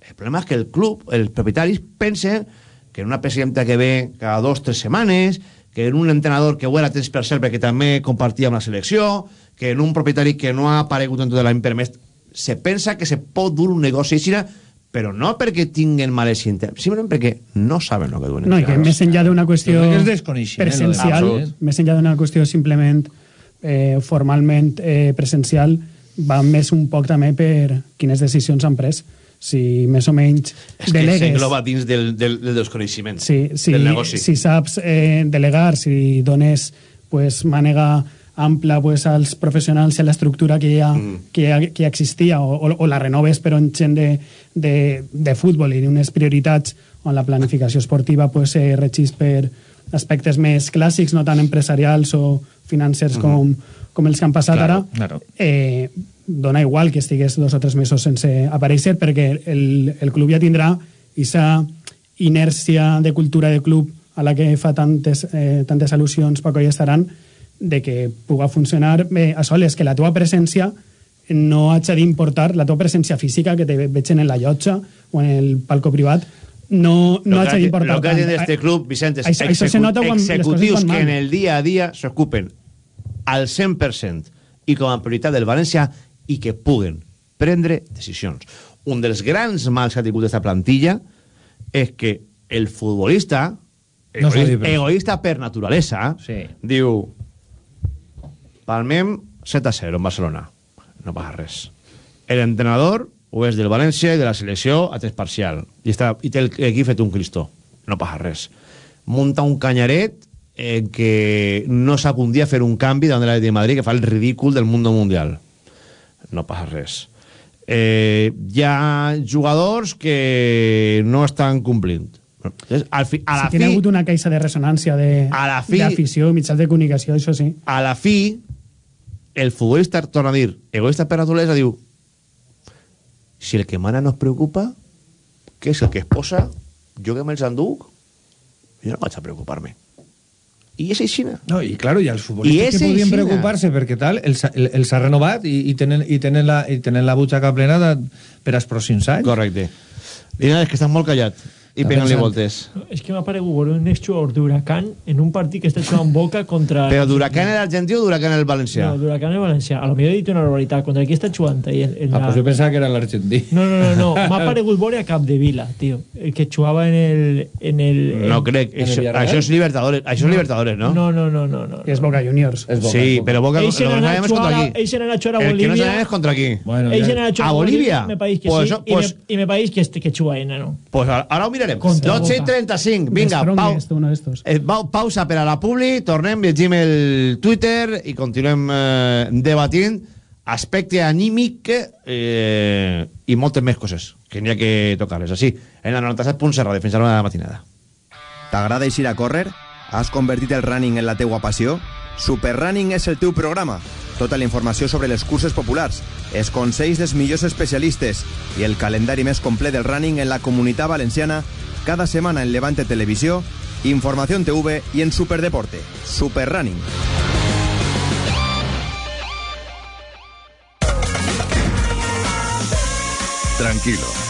[SPEAKER 1] El problema és que el club, els propietaris, pensen que en una presidenta que ve cada dos, tres setmanes, que en un entrenador que ho era temps per ser perquè també compartia la selecció, que en un propietari que no ha aparegut en tot l'any per més, se pensa que se pot dur un negoci així, però no perquè tinguen males intencions, simplement perquè no saben el que duen.
[SPEAKER 18] No, i que més enllà d'una qüestió
[SPEAKER 17] que és
[SPEAKER 18] presencial, més enllà d'una qüestió simplement eh, formalment eh, presencial, va més un poc també per quines decisions han pres. Si més o menys
[SPEAKER 1] És que
[SPEAKER 18] delegues...
[SPEAKER 1] s'engloba dins del, del, del desconeixement,
[SPEAKER 18] Sí, si,
[SPEAKER 1] del negoci.
[SPEAKER 18] si saps eh, delegar, si dones pues, mànega ampla pues, als professionals i a l'estructura que, ja,
[SPEAKER 1] Mm.
[SPEAKER 18] que, ja, que ja existia o, o, o la renoves però en gent de, de, de futbol i unes prioritats on la planificació esportiva pues, eh, regís per aspectes més clàssics, no tan empresarials o financers
[SPEAKER 17] Mhm.
[SPEAKER 18] com, com els que han passat
[SPEAKER 17] Claro,
[SPEAKER 18] ara,
[SPEAKER 17] claro.
[SPEAKER 18] eh, dona igual que estigués dos o tres mesos sense aparèixer perquè el, el club ja tindrà aquesta inèrcia de cultura de club a la que fa tantes, eh, tantes al·lusions Paco i estaran de que puga funcionar bé, a soles, que la teva presència no hagi d'importar, la teva presència física que te veig en la llotja o en el palco privat no, no
[SPEAKER 1] que
[SPEAKER 18] hagi d'importar
[SPEAKER 1] Lo que hay en
[SPEAKER 18] tant.
[SPEAKER 1] este club, Vicente, es
[SPEAKER 18] Això- això se
[SPEAKER 1] execu- executius que en el dia a dia s'ocupen al 100% i com a prioritat del València i que puguen prendre decisions. Un dels grans mals que ha tingut aquesta plantilla és que el futbolista,
[SPEAKER 17] No
[SPEAKER 1] egoista,
[SPEAKER 17] prendre.
[SPEAKER 1] egoista per naturalesa,
[SPEAKER 17] Sí.
[SPEAKER 1] diu palmem 7 a 0 en Barcelona. No passa res. El entrenador o és del València i de la selecció a temps parcial. I, està, i té l'equip fet un cristó. No passa res. Munta un canyaret en que no sap un dia fer un canvi davant de l'Atlètic de Madrid que fa el ridícul del mundo mundial. No passa res. Eh, hi ha jugadors que no estan complint. Entonces, al fi, a la
[SPEAKER 18] si tiene
[SPEAKER 1] fi,
[SPEAKER 18] hagut una caixa de ressonància de,
[SPEAKER 1] A la fi-
[SPEAKER 18] d'afició, mitjans de comunicació, això sí.
[SPEAKER 1] a la fi, el futbolista torna a dir, egoista per naturalesa, diu, si el que mana no es preocupa, què és el que es posa? Jo que me'ls enduc, jo no vaig a preocupar-me. I és així.
[SPEAKER 17] No, i claro, i els
[SPEAKER 1] I
[SPEAKER 17] futbolistes
[SPEAKER 1] és
[SPEAKER 17] que podien
[SPEAKER 1] aixina.
[SPEAKER 17] preocupar-se perquè tal, els, el- els ha renovat i, i, tenen, i, tenen la, i tenen la butxaca plena de, per als pròxims anys.
[SPEAKER 1] Correcte. Dina, és que estàs molt callat i pegant-li voltes.
[SPEAKER 19] És que m'ha paregut veure un exjugador d'Huracán en un partit que està jugant Boca contra...
[SPEAKER 1] Però d'Huracán el argentí o d'Huracán el valencià?
[SPEAKER 19] No, d'Huracán el Valencià. A lo millor he dit una barbaritat. Contra qui està jugant ahí en, en
[SPEAKER 17] Ah,
[SPEAKER 19] la...
[SPEAKER 17] pues jo pensava que era l'argentí.
[SPEAKER 19] No, no, no, no. M'ha paregut veure a Capdevila, tio. El que jugava en el... En el
[SPEAKER 1] No
[SPEAKER 19] en-
[SPEAKER 1] crec.
[SPEAKER 19] en el
[SPEAKER 1] Això, això és Libertadores, això és Libertadores, no?
[SPEAKER 19] No, no, no, no. no.
[SPEAKER 18] És Boca Juniors.
[SPEAKER 1] Sí, però Boca,
[SPEAKER 19] Ells
[SPEAKER 1] no
[SPEAKER 19] a
[SPEAKER 1] sabem és contra aquí.
[SPEAKER 19] ells eren a jugar a
[SPEAKER 1] El que no
[SPEAKER 19] Bolívia.
[SPEAKER 1] sabem és contra aquí.
[SPEAKER 17] Bueno,
[SPEAKER 19] Ells
[SPEAKER 17] ja-
[SPEAKER 19] eren a
[SPEAKER 1] Bolívia?
[SPEAKER 19] Me pareix que
[SPEAKER 1] Pues
[SPEAKER 19] sí. I,
[SPEAKER 1] pues-
[SPEAKER 19] me, I me pareix que, este- que juga en, no?
[SPEAKER 1] Pues ara, ho mirarem.
[SPEAKER 19] Contra
[SPEAKER 1] 12 i
[SPEAKER 19] Boca.
[SPEAKER 1] 35. Vinga, pau,
[SPEAKER 18] és uno d'estos.
[SPEAKER 1] eh, pau, pausa per a la publi, tornem, llegim el Twitter i continuem eh, debatint aspecte anímic eh, i moltes més coses que n'hi ha que tocar-les. Així, en la 97.7 ràdio, fins a l'una de la matinada.
[SPEAKER 20] T'agrada eixir a córrer? Has convertit el running en la teua passió? Super Running és el teu programa. Tota la informació sobre les curses populars, els consells dels millors especialistes i el calendari més complet del running en la comunitat valenciana cada setmana en Levante Televisió, Información TV y en Superdeporte. Super Running.
[SPEAKER 21] Tranquilo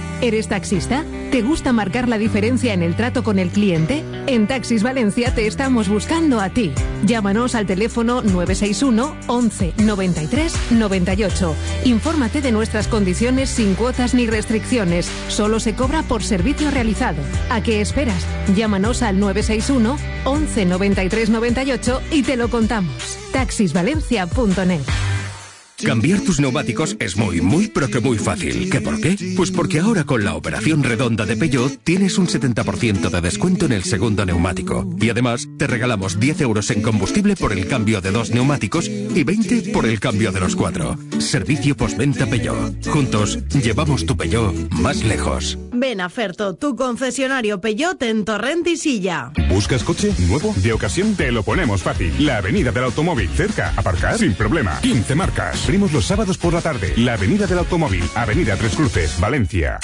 [SPEAKER 14] ¿Eres taxista? ¿Te gusta marcar la diferencia en el trato con el cliente? En Taxis Valencia te estamos buscando a ti. Llámanos al teléfono 961 11 93 98. Infórmate de nuestras condiciones sin cuotas ni restricciones. Solo se cobra por servicio realizado. ¿A qué esperas? Llámanos al 961 11 93 98 y te lo contamos. Taxisvalencia.net.
[SPEAKER 11] Cambiar tus neumáticos es muy, muy, pero que muy fácil. ¿Qué por qué? Pues porque ahora con la operación redonda de Peugeot tienes un 70% de descuento en el segundo neumático. Y además te regalamos 10 euros en combustible por el cambio de dos neumáticos y 20 por el cambio de los cuatro. Servicio postventa Peugeot. Juntos llevamos tu Peugeot más lejos.
[SPEAKER 12] Ven a Ferto, tu concesionario Peugeot en Torrent y Silla.
[SPEAKER 7] ¿Buscas coche nuevo? De ocasión te lo ponemos fácil. La avenida del automóvil, cerca, aparcar sin problema. 15 marcas. Los sábados por la tarde. La avenida del automóvil, avenida Tres Cruces, Valencia.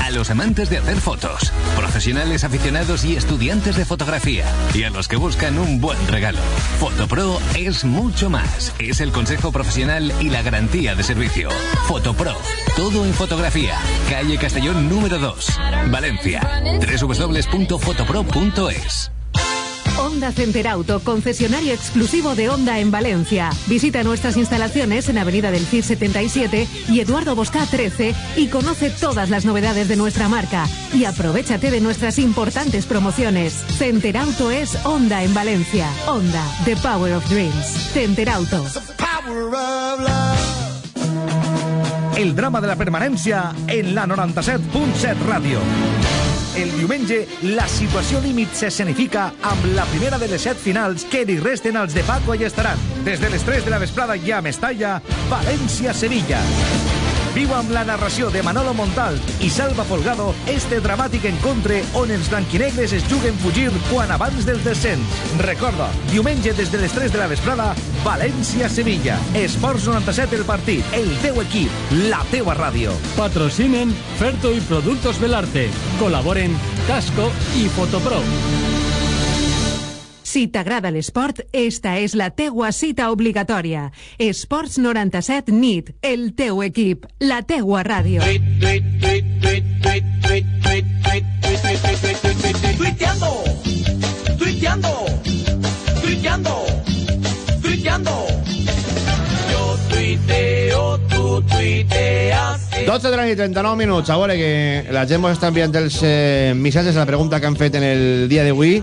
[SPEAKER 9] A los amantes de hacer fotos, profesionales aficionados y estudiantes de fotografía, y a los que buscan un buen regalo. Fotopro es mucho más. Es el consejo profesional y la garantía de servicio. Fotopro, todo en fotografía. Calle Castellón número 2, Valencia. www.fotopro.es.
[SPEAKER 14] Honda Center Auto, concesionario exclusivo de Honda en Valencia. Visita nuestras instalaciones en Avenida del CIR 77 y Eduardo Bosca 13 y conoce todas las novedades de nuestra marca. Y aprovechate de nuestras importantes promociones. Center Auto es Honda en Valencia. Honda, The Power of Dreams. Center Auto.
[SPEAKER 5] El drama de la permanència en la 97.7 Ràdio. El diumenge, la situació límit s'escenifica amb la primera de les set finals que li resten als de Paco i estaran. Des de les 3 de la vesprada ja a Mestalla, València-Sevilla. Viu amb la narració de Manolo Montal i Salva Folgado este dramàtic encontre on els blanquinegres es juguen fugir quan abans del descens. Recorda, diumenge des de les 3 de la vesprada, València-Sevilla. Esports 97 el partit, el teu equip, la teua ràdio.
[SPEAKER 6] Patrocinen Ferto y Productos Belarte. Colaboren Casco y Fotopro.
[SPEAKER 14] Si t'agrada l'esport, esta és la teua cita obligatòria. Esports 97 NIT, el teu equip, la teua ràdio.
[SPEAKER 22] Tuiteando, tuiteando, tuiteando, tuiteando. Yo tuiteo, tú tuiteas.
[SPEAKER 1] 12 de la nit, 39 minuts. A veure que la gent mos està enviant els eh, missatges a la pregunta que han fet en el dia d'avui,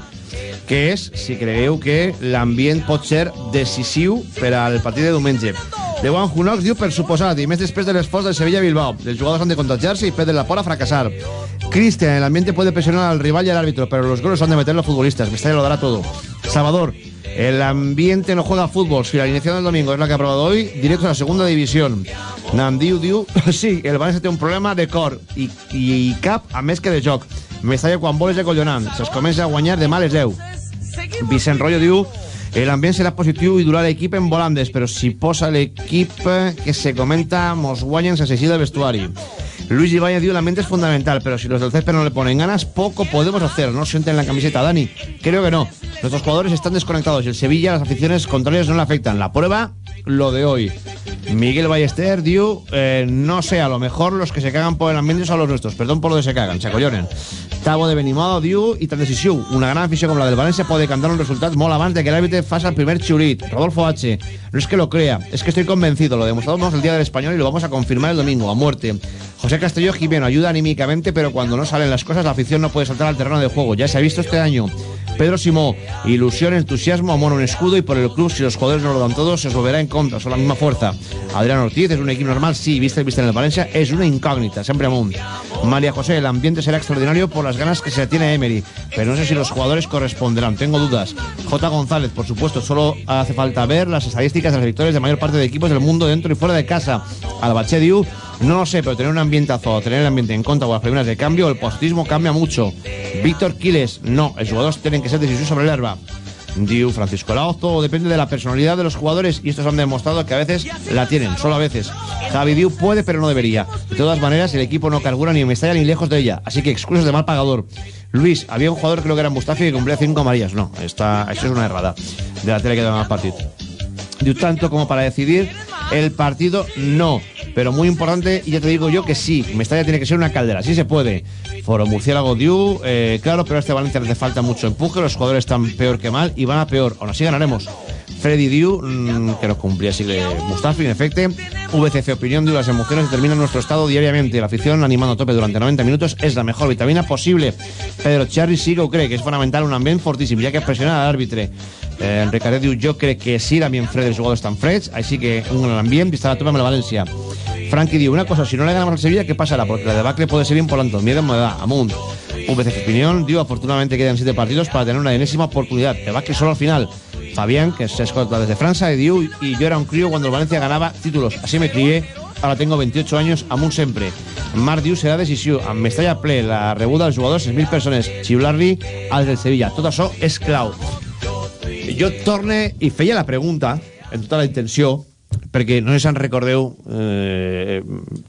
[SPEAKER 1] que és si cregueu que l'ambient pot ser decisiu per al partit de diumenge. De Juan Junox diu per suposat, i més després de l'esforç del Sevilla-Bilbao. Els jugadors han de contagiar-se y perdre la por a fracassar. Cristian, el ambiente puede presionar al rival y al árbitro, pero los goles han de meter los futbolistas. Mestalla lo dará todo. Salvador, el ambiente no juega fútbol. Si la alineación del domingo es la que ha aprobado hoy, directo a la segunda división. Nandiu diu, sí, el València té un problema de cor i, i cap a més que de joc. Mestalla quan vol és de collonant. Se'ls comença a guanyar de mal és 10. Vicent Rollo diu el ambient serà positiu i durarà l'equip en volandes, però si posa l'equip que se comenta, mos guanyen sense eixir del vestuari. Luis Ibáñez diu, el ambiente es fundamental, pero si los del césped no le ponen ganas, poco podemos hacer. No sienten la camiseta, Dani. Creo que no. Nuestros jugadores están desconectados y el Sevilla, las aficiones contrarias no le afectan. La prueba, lo de hoy. Miguel Ballester diu, eh, no sé, a lo mejor los que se cagan por el ambiente son los nuestros. Perdón por lo de se cagan, se acollonen. Tavo de Benimodo diu, i tan decisiu, una gran afició com la del València puede cantar un resultat molt abans de que el árbitro faça el primer xurit. Rodolfo H. No es que lo crea, es que estoy convencido. Lo demostramos el día del español y lo vamos a confirmar el domingo, a muerte. José Castelló Jimeno ayuda anímicamente, pero cuando no salen las cosas, la afición no puede saltar al terreno de juego. Ya se ha visto este año. Pedro Simó, ilusión, entusiasmo, amor un escudo y por el club, si los jugadores no lo dan todo, se volverá en contra, son la misma fuerza. Adrián Ortiz, es un equipo normal, sí, viste el viste en el Valencia, es una incógnita, siempre amunt. María José, el ambiente será extraordinario por las ganas que se tiene a Emery, pero no sé si los jugadores corresponderán, tengo dudas. J. González, por supuesto, solo hace falta ver las estadísticas de las victorias de mayor parte de equipos del mundo dentro y fuera de casa. Albache Diu, no lo sé, pero tener un ambientazo, tener el ambiente en contra o las primeras de cambio, el positivismo cambia mucho. Víctor Quiles, no, els jugadors tenen que sobre l'herba. Diu Francisco Laoz, todo depende de la personalidad de los jugadores y estos han demostrado que a veces la tienen, solo a veces. Javi Diu puede, pero no debería. De todas maneras, el equipo no cargura ni en Mestalla ni lejos de ella, así que excusas de mal pagador. Luis, había un jugador creo que era Mustafi que cumplía cinco amarillas. No, está, això és una errada de la tele que dona el partit. Diu tanto como para decidir el partido, no. Pero muy importante, y ya te digo yo que sí, Mestalla tiene que ser una caldera, sí se puede. Foro Murciélago Diu, eh, claro, pero a este Valencia le falta mucho empuje, los jugadores están peor que mal y van a peor. Aún así ganaremos. Freddy Diu, mm, que no cumplía así que Mustafi, en efecto. VCC Opinión Diu, las emociones determinan nuestro estado diariamente. La afición animando a tope durante 90 minutos es la mejor vitamina posible. Pedro Charri sí que ho cree, que és fonamental un ambient fortíssim, ja que pressiona a l'àrbitre. Eh, Enrique diu, jo crec que sí, l'ambient fred dels jugadors estan freds, així que un gran ambient i estarà a tope amb el València. Frankie diu, una cosa, si no le ganamos al Sevilla, ¿qué pasará? Porque la debacle puede ser bien por tanto. Miedo me da, amunt. VCC Opinión, diu, afortunadamente quedan siete partidos para tener una enésima oportunidad. Debacle solo al final. Fabián, que se escolta desde Francia, y diu, y yo era un crío cuando el Valencia ganaba títulos. Así me crié, ahora tengo 28 años, amunt sempre. Marc diu, serà decisió. Amb Mestalla ple, la rebuda dels jugadors, 6.000 persones, xiular-li als del Sevilla. Tot això és clau. Jo torne i feia la pregunta, en tota la intenció, perquè no sé si en recordeu eh,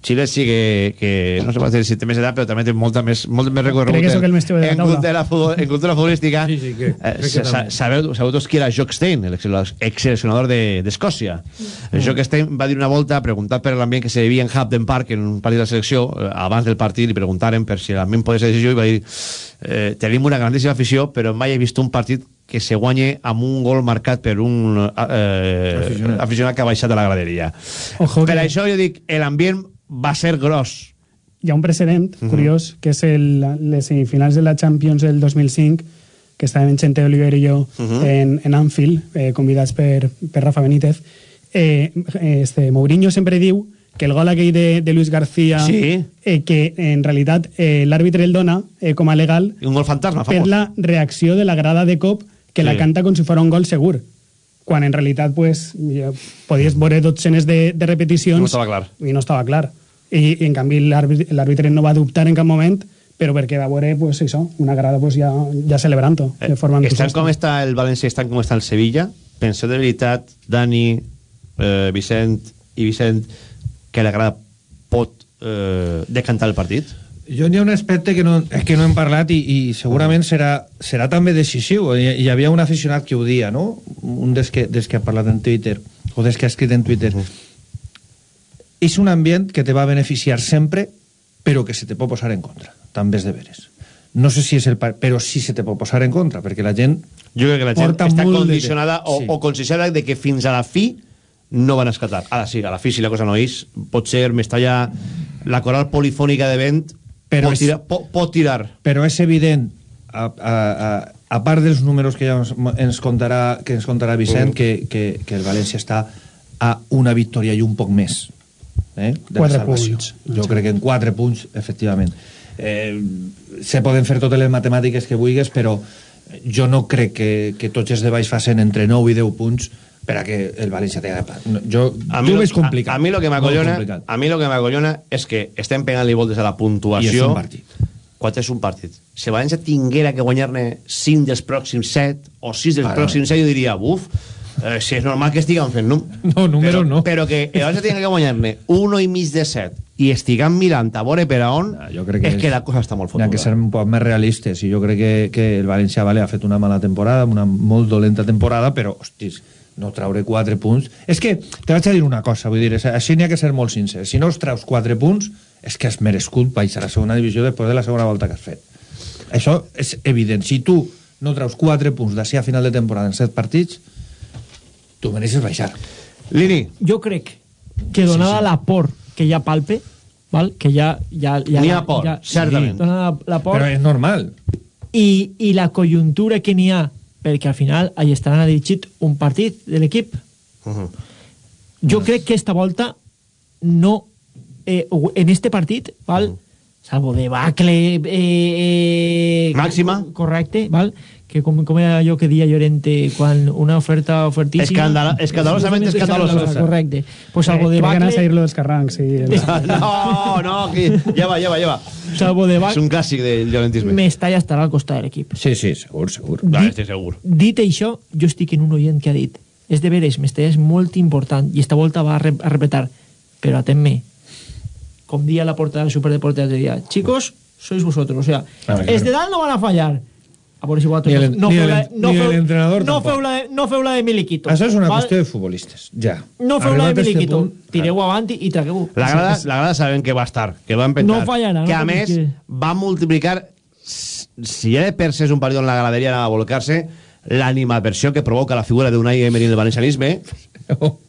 [SPEAKER 1] Xile sí que, que no sé si té més edat però també té molta més, molt més recorregut
[SPEAKER 18] Crec que sóc el més teu de la
[SPEAKER 1] en,
[SPEAKER 18] taula.
[SPEAKER 1] cultura, futbol, en cultura futbolística
[SPEAKER 17] Sí, sí, que-
[SPEAKER 1] eh,
[SPEAKER 17] que
[SPEAKER 1] sa- sabeu, sabeu tots qui era Jock Stein el ex-seleccionador de- d'Escòcia mm. Jock Stein va dir una volta preguntat per l'ambient que se vivia en Hampden Park en un partit de la selecció eh, abans del partit li preguntaren per si l'ambient podia ser decisió i va dir eh, tenim una grandíssima afició però mai he vist un partit que se guanye amb un gol marcat per un eh, aficionat. aficionat que ha baixat de la graderia
[SPEAKER 18] Ojo
[SPEAKER 1] per
[SPEAKER 18] que-
[SPEAKER 1] això jo dic l'ambient va ser gros
[SPEAKER 18] hi ha un precedent
[SPEAKER 1] Mhm.
[SPEAKER 18] curiós, que és el, les semifinals de la Champions del 2005, que estàvem Chente Oliver i jo
[SPEAKER 1] Mhm.
[SPEAKER 18] en, en Anfield, eh, convidats per, per Rafa Benítez. Eh, este, Mourinho sempre diu que el gol aquell de, de Luis García,
[SPEAKER 1] Sí.
[SPEAKER 18] eh, que en realitat eh, l'àrbitre el dona eh, com a legal
[SPEAKER 1] un gol fantasma
[SPEAKER 18] per la reacció de la grada de cop que la
[SPEAKER 1] Sí.
[SPEAKER 18] canta com si fos un gol segur quan en realitat pues, ja podies veure dotzenes de, de repeticions
[SPEAKER 1] No estava clar.
[SPEAKER 18] i no estava clar i, i en canvi l'àrbitre no va dubtar en cap moment però perquè va veure pues, això, una grada pues, ja, ja celebrant-ho de forma
[SPEAKER 1] estan com està el València estan com està el Sevilla penseu de veritat Dani, eh, Vicent i Vicent que la grada pot eh, decantar el partit
[SPEAKER 17] Jo n'hi ha un aspecte que no, que no hem parlat i, i segurament serà, serà també decisiu. Hi, hi havia un aficionat que ho dia, no? Un dels que, des que ha parlat en Twitter, o des que ha escrit en Twitter. És un ambient que te va beneficiar sempre, però que se te pot posar en contra. També és de veres. No sé si és el... Però sí se te pot posar en contra, perquè la gent...
[SPEAKER 1] jo crec que la gent està
[SPEAKER 17] de
[SPEAKER 1] condicionada
[SPEAKER 17] temps.
[SPEAKER 1] o,
[SPEAKER 17] Sí.
[SPEAKER 1] o considerada de que fins a la fi no van escatar ara sí, a la fi si la cosa no és pot ser Mestalla la coral polifònica de vent
[SPEAKER 17] Però
[SPEAKER 1] pot,
[SPEAKER 17] és-
[SPEAKER 1] tirar, pot, pot tirar
[SPEAKER 17] però és evident a, a, a, a part dels números que ja ens, ens contarà que ens contarà Vicent
[SPEAKER 1] Mm.
[SPEAKER 17] que, que, que el València està a una victòria i un poc més eh, de
[SPEAKER 18] Quatre punts.
[SPEAKER 17] jo crec que en 4 punts efectivament eh, se poden fer totes les matemàtiques que vulguis però jo no crec que, que tots els de baix facin entre 9 i 10 punts per a que el València tenga... no, Jo,
[SPEAKER 1] a
[SPEAKER 17] jo
[SPEAKER 1] mi,
[SPEAKER 17] ho veig complicat.
[SPEAKER 1] a, a mi lo que m'acollona a mi lo que m'acollona és que estem pegant-li voltes a la puntuació
[SPEAKER 17] I és un partit.
[SPEAKER 1] 4 és un partit si València tinguera que guanyar-ne 5 dels pròxims 7 o 6 dels
[SPEAKER 17] Ah, no.
[SPEAKER 1] pròxims 7 jo diria, buf eh, si és normal que estiguem fent num
[SPEAKER 17] No, números
[SPEAKER 1] però,
[SPEAKER 17] no.
[SPEAKER 1] però que el València tingui que guanyar-ne 1 i mig de 7 i estiguem mirant a veure per a on
[SPEAKER 17] jo crec que
[SPEAKER 1] és,
[SPEAKER 17] és-
[SPEAKER 1] que la cosa està molt
[SPEAKER 17] ha
[SPEAKER 1] fotuda
[SPEAKER 17] que ser un poc més realistes i jo crec que, que el València vale, ha fet una mala temporada, una molt dolenta temporada, però, hostis, no traure 4 punts... És que, te vaig a dir una cosa, vull dir, és- així n'hi ha que ser molt sincer. Si no els traus 4 punts, és que has merescut baixar a la segona divisió després de la segona volta que has fet. Això és evident. Si tu no traus 4 punts d'ací a final de temporada en 7 partits, tu mereixes baixar.
[SPEAKER 1] Lini.
[SPEAKER 19] Jo crec que donada
[SPEAKER 17] sí.
[SPEAKER 19] la por que ha palpe, val? que ja... ja, ja
[SPEAKER 1] N'hi ha por, certament.
[SPEAKER 19] Donada la, la por,
[SPEAKER 17] Però és normal.
[SPEAKER 19] i, i la conjuntura que n'hi ha perquè al final ahí estaran a dirigit un partit de l'equip
[SPEAKER 1] Uh -huh.
[SPEAKER 19] jo crec que esta volta no eh, en este partit val, salvo debacle eh, eh,
[SPEAKER 1] Màxima.
[SPEAKER 19] correcte, val? Que com, com era allò que dia Llorente quan una oferta ofertíssima
[SPEAKER 1] Escandala- escandalosament escandalosa.
[SPEAKER 19] correcte pues
[SPEAKER 18] Eh,
[SPEAKER 19] de
[SPEAKER 18] que ganas de
[SPEAKER 19] Bacle
[SPEAKER 18] irlo dels carrancs, sí.
[SPEAKER 1] No, no, aquí, lleva, lleva, lleva.
[SPEAKER 19] salvo de
[SPEAKER 1] És
[SPEAKER 19] Bacle
[SPEAKER 1] un clàssic del violentisme.
[SPEAKER 19] Mestalla estarà al costat de l'equip
[SPEAKER 17] Sí, sí, segur, segur.
[SPEAKER 1] Clar, estic segur.
[SPEAKER 19] dit això jo estic en un oient que ha dit és de veres, Mestalla és molt important i esta volta va a, re a repetar però atenme com dia la portada del Superdeportes de dia chicos, sois vosotros o sea,
[SPEAKER 17] Claro,
[SPEAKER 19] els de dalt no van a fallar a veure si vosaltres
[SPEAKER 17] Ni el-
[SPEAKER 19] no,
[SPEAKER 17] ni
[SPEAKER 19] feu
[SPEAKER 17] el-
[SPEAKER 19] la, no,
[SPEAKER 17] ni
[SPEAKER 19] feu,
[SPEAKER 17] l'entrenador
[SPEAKER 19] no, feu la, de- no feu la de Miliquito
[SPEAKER 17] Això és una
[SPEAKER 19] val?
[SPEAKER 17] qüestió de futbolistes, ja.
[SPEAKER 19] no feu la
[SPEAKER 17] Arribat
[SPEAKER 19] de
[SPEAKER 17] a este
[SPEAKER 19] Miliquito
[SPEAKER 17] punt,
[SPEAKER 19] tireu avant i, i tragueu
[SPEAKER 1] La grada, la grada sabem que va estar, que va empentar.
[SPEAKER 19] No fallarà,
[SPEAKER 1] Que
[SPEAKER 19] no
[SPEAKER 1] a més
[SPEAKER 19] dir
[SPEAKER 1] va multiplicar, si ja de per és un partit on la graderia anava a volcar-se, l'animaversió que provoca la figura d'Unai Emery en el valencianisme.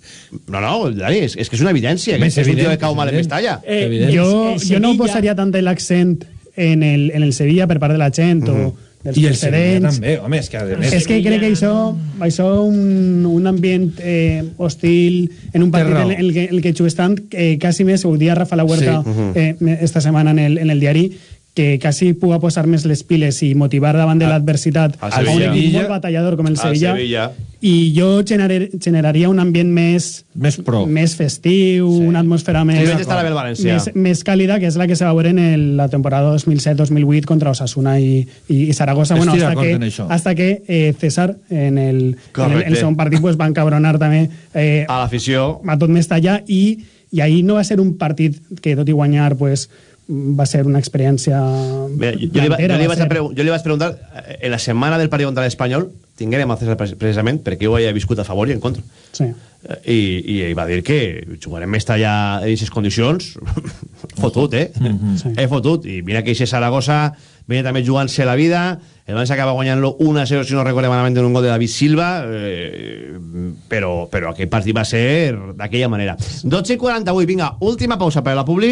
[SPEAKER 1] No, no, Dani, és, és que és una evidència. Que
[SPEAKER 18] Més
[SPEAKER 1] és un tio que cau mal en. Mestalla.
[SPEAKER 18] Eh, jo, jo no posaria tant l'accent en el, en el Sevilla per part de la gent o dels
[SPEAKER 17] I
[SPEAKER 18] precedents.
[SPEAKER 17] també, home, és que a més...
[SPEAKER 18] És que crec que això, això un, un ambient eh, hostil en un partit en el que, el que Xuestant eh, quasi més ho dia Rafa La Huerta
[SPEAKER 17] Sí. Mhm.
[SPEAKER 18] eh, esta setmana en el, en el diari que quasi puga posar més les piles i motivar davant de l'adversitat
[SPEAKER 1] al
[SPEAKER 18] a un equip molt batallador com el Sevilla,
[SPEAKER 1] Sevilla.
[SPEAKER 18] i jo generar, generaria un ambient més
[SPEAKER 17] més pro
[SPEAKER 18] més festiu, sí. una atmosfera més
[SPEAKER 1] València.
[SPEAKER 18] més, més càlida, que és la que se va veure en el, la temporada 2007-2008 contra Osasuna i, i, Saragossa.
[SPEAKER 17] Estic
[SPEAKER 18] Bueno, hasta que, hasta que eh, César en el, en el, el segon partit pues, va encabronar també eh,
[SPEAKER 1] A l'afició.
[SPEAKER 18] a tot Mestalla i, i ahir no va ser un partit que tot i guanyar pues, va ser una experiència
[SPEAKER 1] Mira, jo, jo, li, va, jo, li
[SPEAKER 18] va ser.
[SPEAKER 1] jo li vaig preguntar eh, en la setmana del partit contra l'Espanyol tinguérem a César pre- precisament perquè jo ho havia viscut a favor i en contra
[SPEAKER 18] Sí.
[SPEAKER 1] Eh, i, i ell va dir que jugarem Mestalla en aquestes condicions fotut, eh?
[SPEAKER 18] Sí.
[SPEAKER 1] He fotut. I mira que eixe Saragossa viene també jugant-se la vida. El València acaba guanyant-lo 1-0, si no recordo malament, en un gol de David Silva. Eh, però, però aquell partit va ser d'aquella manera. 12 i 48, vinga, última pausa per a la Publi.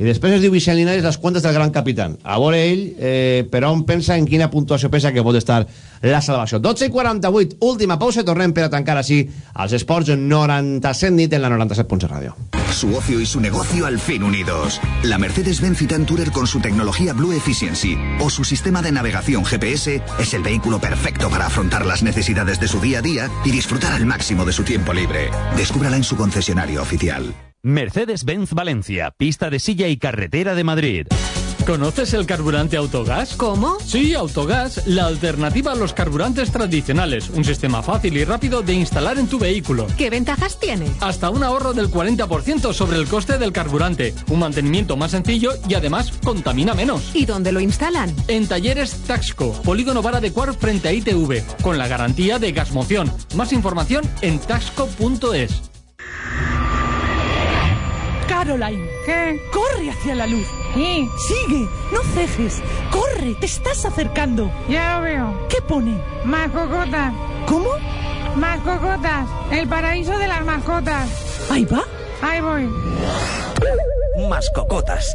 [SPEAKER 1] I després es diu Vicent Linares les quantes del gran capitán. A veure ell eh, per on pensa en quina puntuació pensa que pot estar la salvació. 12 i 48, última pausa tornem per a tancar així als esports 97 nit en la 97.7 ràdio.
[SPEAKER 23] Su ocio y su negocio al fin unidos. La Mercedes-Benz Citan Tourer con su tecnología Blue Efficiency o su sistema de navegación GPS es el vehículo perfecto para afrontar las necesidades de su día a día y disfrutar al máximo de su tiempo libre. Descúbrala en su concesionario oficial.
[SPEAKER 13] Mercedes-Benz Valencia, pista de silla y carretera de Madrid. ¿Conoces el carburante Autogas?
[SPEAKER 14] ¿Cómo?
[SPEAKER 6] Sí, Autogas, la alternativa a los carburantes tradicionales. Un sistema fácil y rápido de instalar en tu vehículo.
[SPEAKER 14] ¿Qué ventajas tiene?
[SPEAKER 6] Hasta un ahorro del 40% sobre el coste del carburante, un mantenimiento más sencillo y además contamina menos.
[SPEAKER 14] ¿Y dónde lo instalan?
[SPEAKER 6] En talleres Taxco, Polígono Vara de Cuar frente a ITV, con la garantía de gasmoción. Más información en taxco.es.
[SPEAKER 24] Caroline. ¿Qué? Corre hacia la luz. ¿Y? Sigue, no cejes. Corre, te estás acercando.
[SPEAKER 25] Ya lo veo.
[SPEAKER 24] ¿Qué pone?
[SPEAKER 25] Más cocotas.
[SPEAKER 24] ¿Cómo?
[SPEAKER 25] Más cocotas. El paraíso de las mascotas.
[SPEAKER 24] Ahí va.
[SPEAKER 25] Ahí voy.
[SPEAKER 5] Mascocotas,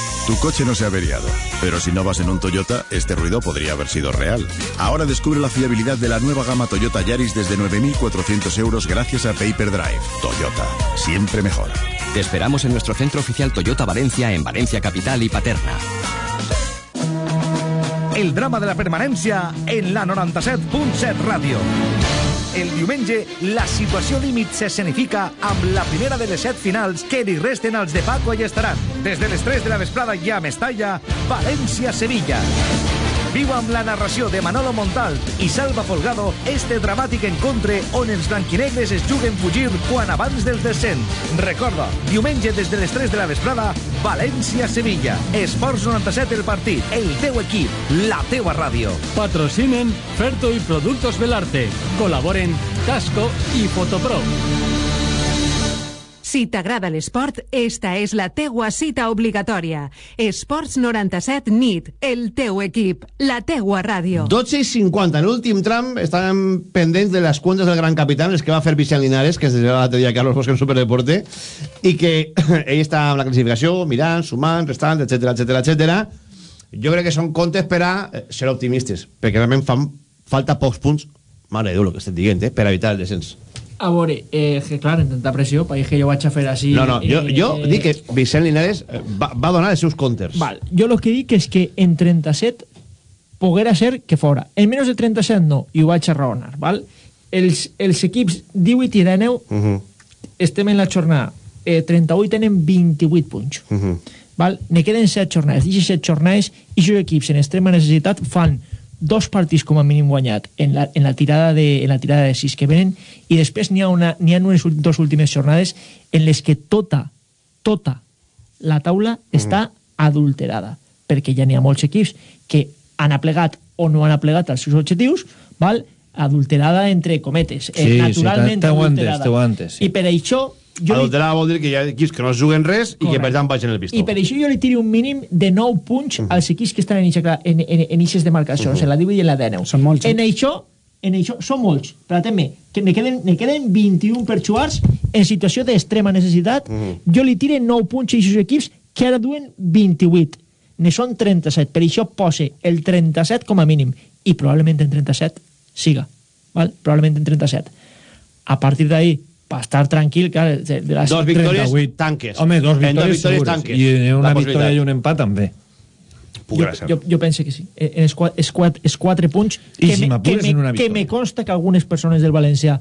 [SPEAKER 21] tu coche no se ha averiado. Pero si no vas en un Toyota, este ruido podría haber sido real. Ahora descubre la fiabilidad de la nueva gama Toyota Yaris desde 9.400 euros gracias a Paper Drive. Toyota, siempre mejor.
[SPEAKER 26] Te esperamos en nuestro centro oficial Toyota Valencia en Valencia Capital y Paterna.
[SPEAKER 5] El drama de la permanència en la 97.7 ràdio. El diumenge, la situació límit s'escenifica amb la primera de les set finals que li resten als de Paco i estaran. Des de les 3 de la vesprada ja a Mestalla, València-Sevilla. Viu amb la narració de Manolo Montal i Salva Folgado este dramàtic encontre on els blanquinegres es juguen fugir quan abans del descent. Recorda, diumenge des de les 3 de la vesprada, València-Sevilla. Esports 97 el partit, el teu equip, la teua ràdio.
[SPEAKER 6] Patrocinen Ferto y Productos Belarte. Colaboren Tasco y Fotopro.
[SPEAKER 14] Si t'agrada l'esport, esta és la teua cita obligatòria. Esports 97 NIT, el teu equip, la teua ràdio.
[SPEAKER 1] 12 i 50. En l'últim tram estàvem pendents de les cuentas del gran capitán, les que va fer Vicent Linares, que es desde l'altre dia Carlos Bosch en Superdeporte, i que ell està amb la classificació, mirant, sumant, restant, etc etc etc. Jo crec que són comptes per a eh, ser optimistes, perquè realment fan falta pocs punts, mare de Déu, el que estem dient, eh, per evitar el descens.
[SPEAKER 19] A veure, eh, que clar, en tanta pressió, perquè que jo vaig a fer així...
[SPEAKER 1] No, no, jo,
[SPEAKER 19] eh,
[SPEAKER 1] jo dic que Vicent Linares eh, va, va donar els seus comptes.
[SPEAKER 19] Val, jo el que dic és que en 37 poguera ser que fora. En menys de 37 no, i ho vaig a raonar, val? Els, els equips 18 i 19
[SPEAKER 1] Uh -huh.
[SPEAKER 19] estem en la jornada eh, 38 tenen 28 punts.
[SPEAKER 1] Uh -huh.
[SPEAKER 19] Val? Ne queden 7 jornades. D'aquestes 7 jornades, i els equips en extrema necessitat fan dos partits com a mínim guanyat en la, en la tirada de en la tirada de 6 que venen i després n'hi ha, una, ha unes dos últimes jornades en les que tota tota la taula està adulterada perquè ja n'hi ha molts equips que han aplegat o no han aplegat els seus objectius val? adulterada entre cometes
[SPEAKER 17] Sí,
[SPEAKER 19] eh,
[SPEAKER 17] sí,
[SPEAKER 19] naturalment
[SPEAKER 17] t'ho aguantes,
[SPEAKER 19] adulterada
[SPEAKER 17] t'ho aguantes, sí.
[SPEAKER 19] i per això jo li,
[SPEAKER 1] Adulterada vol dir que hi ha equips que no es juguen res i que
[SPEAKER 19] Correcte.
[SPEAKER 1] per tant baixen el pistó.
[SPEAKER 19] i per això jo li tiro un mínim de 9 punts als equips que estan en eixa, en, en, en eixes demarcacions,
[SPEAKER 1] Mhm.
[SPEAKER 19] en la 18 i en la 19.
[SPEAKER 18] Són molts, eh?
[SPEAKER 19] En això, en això són molts, però també, que ne queden, ne queden 21 per jugar en situació d'extrema necessitat. Jo li tiro 9 punts a aquests equips que ara duen 28. Ne són 37, per això pose el 37 com a mínim, i probablement en 37 siga, val? probablement en 37. A partir d'ahí, per estar tranquil, clar, de, de les
[SPEAKER 1] Dos victòries
[SPEAKER 17] 38.
[SPEAKER 1] tanques.
[SPEAKER 17] Home, dos
[SPEAKER 1] En
[SPEAKER 17] victòries,
[SPEAKER 1] victòries
[SPEAKER 17] segures.
[SPEAKER 1] tanques.
[SPEAKER 17] I una victòria i un empat també.
[SPEAKER 19] jo, jo, jo penso que sí. En els, quatre, els quatre punts
[SPEAKER 17] I
[SPEAKER 19] que,
[SPEAKER 17] si
[SPEAKER 19] me, que,
[SPEAKER 17] m'apures
[SPEAKER 19] me,
[SPEAKER 17] en una
[SPEAKER 19] que me consta que algunes persones del València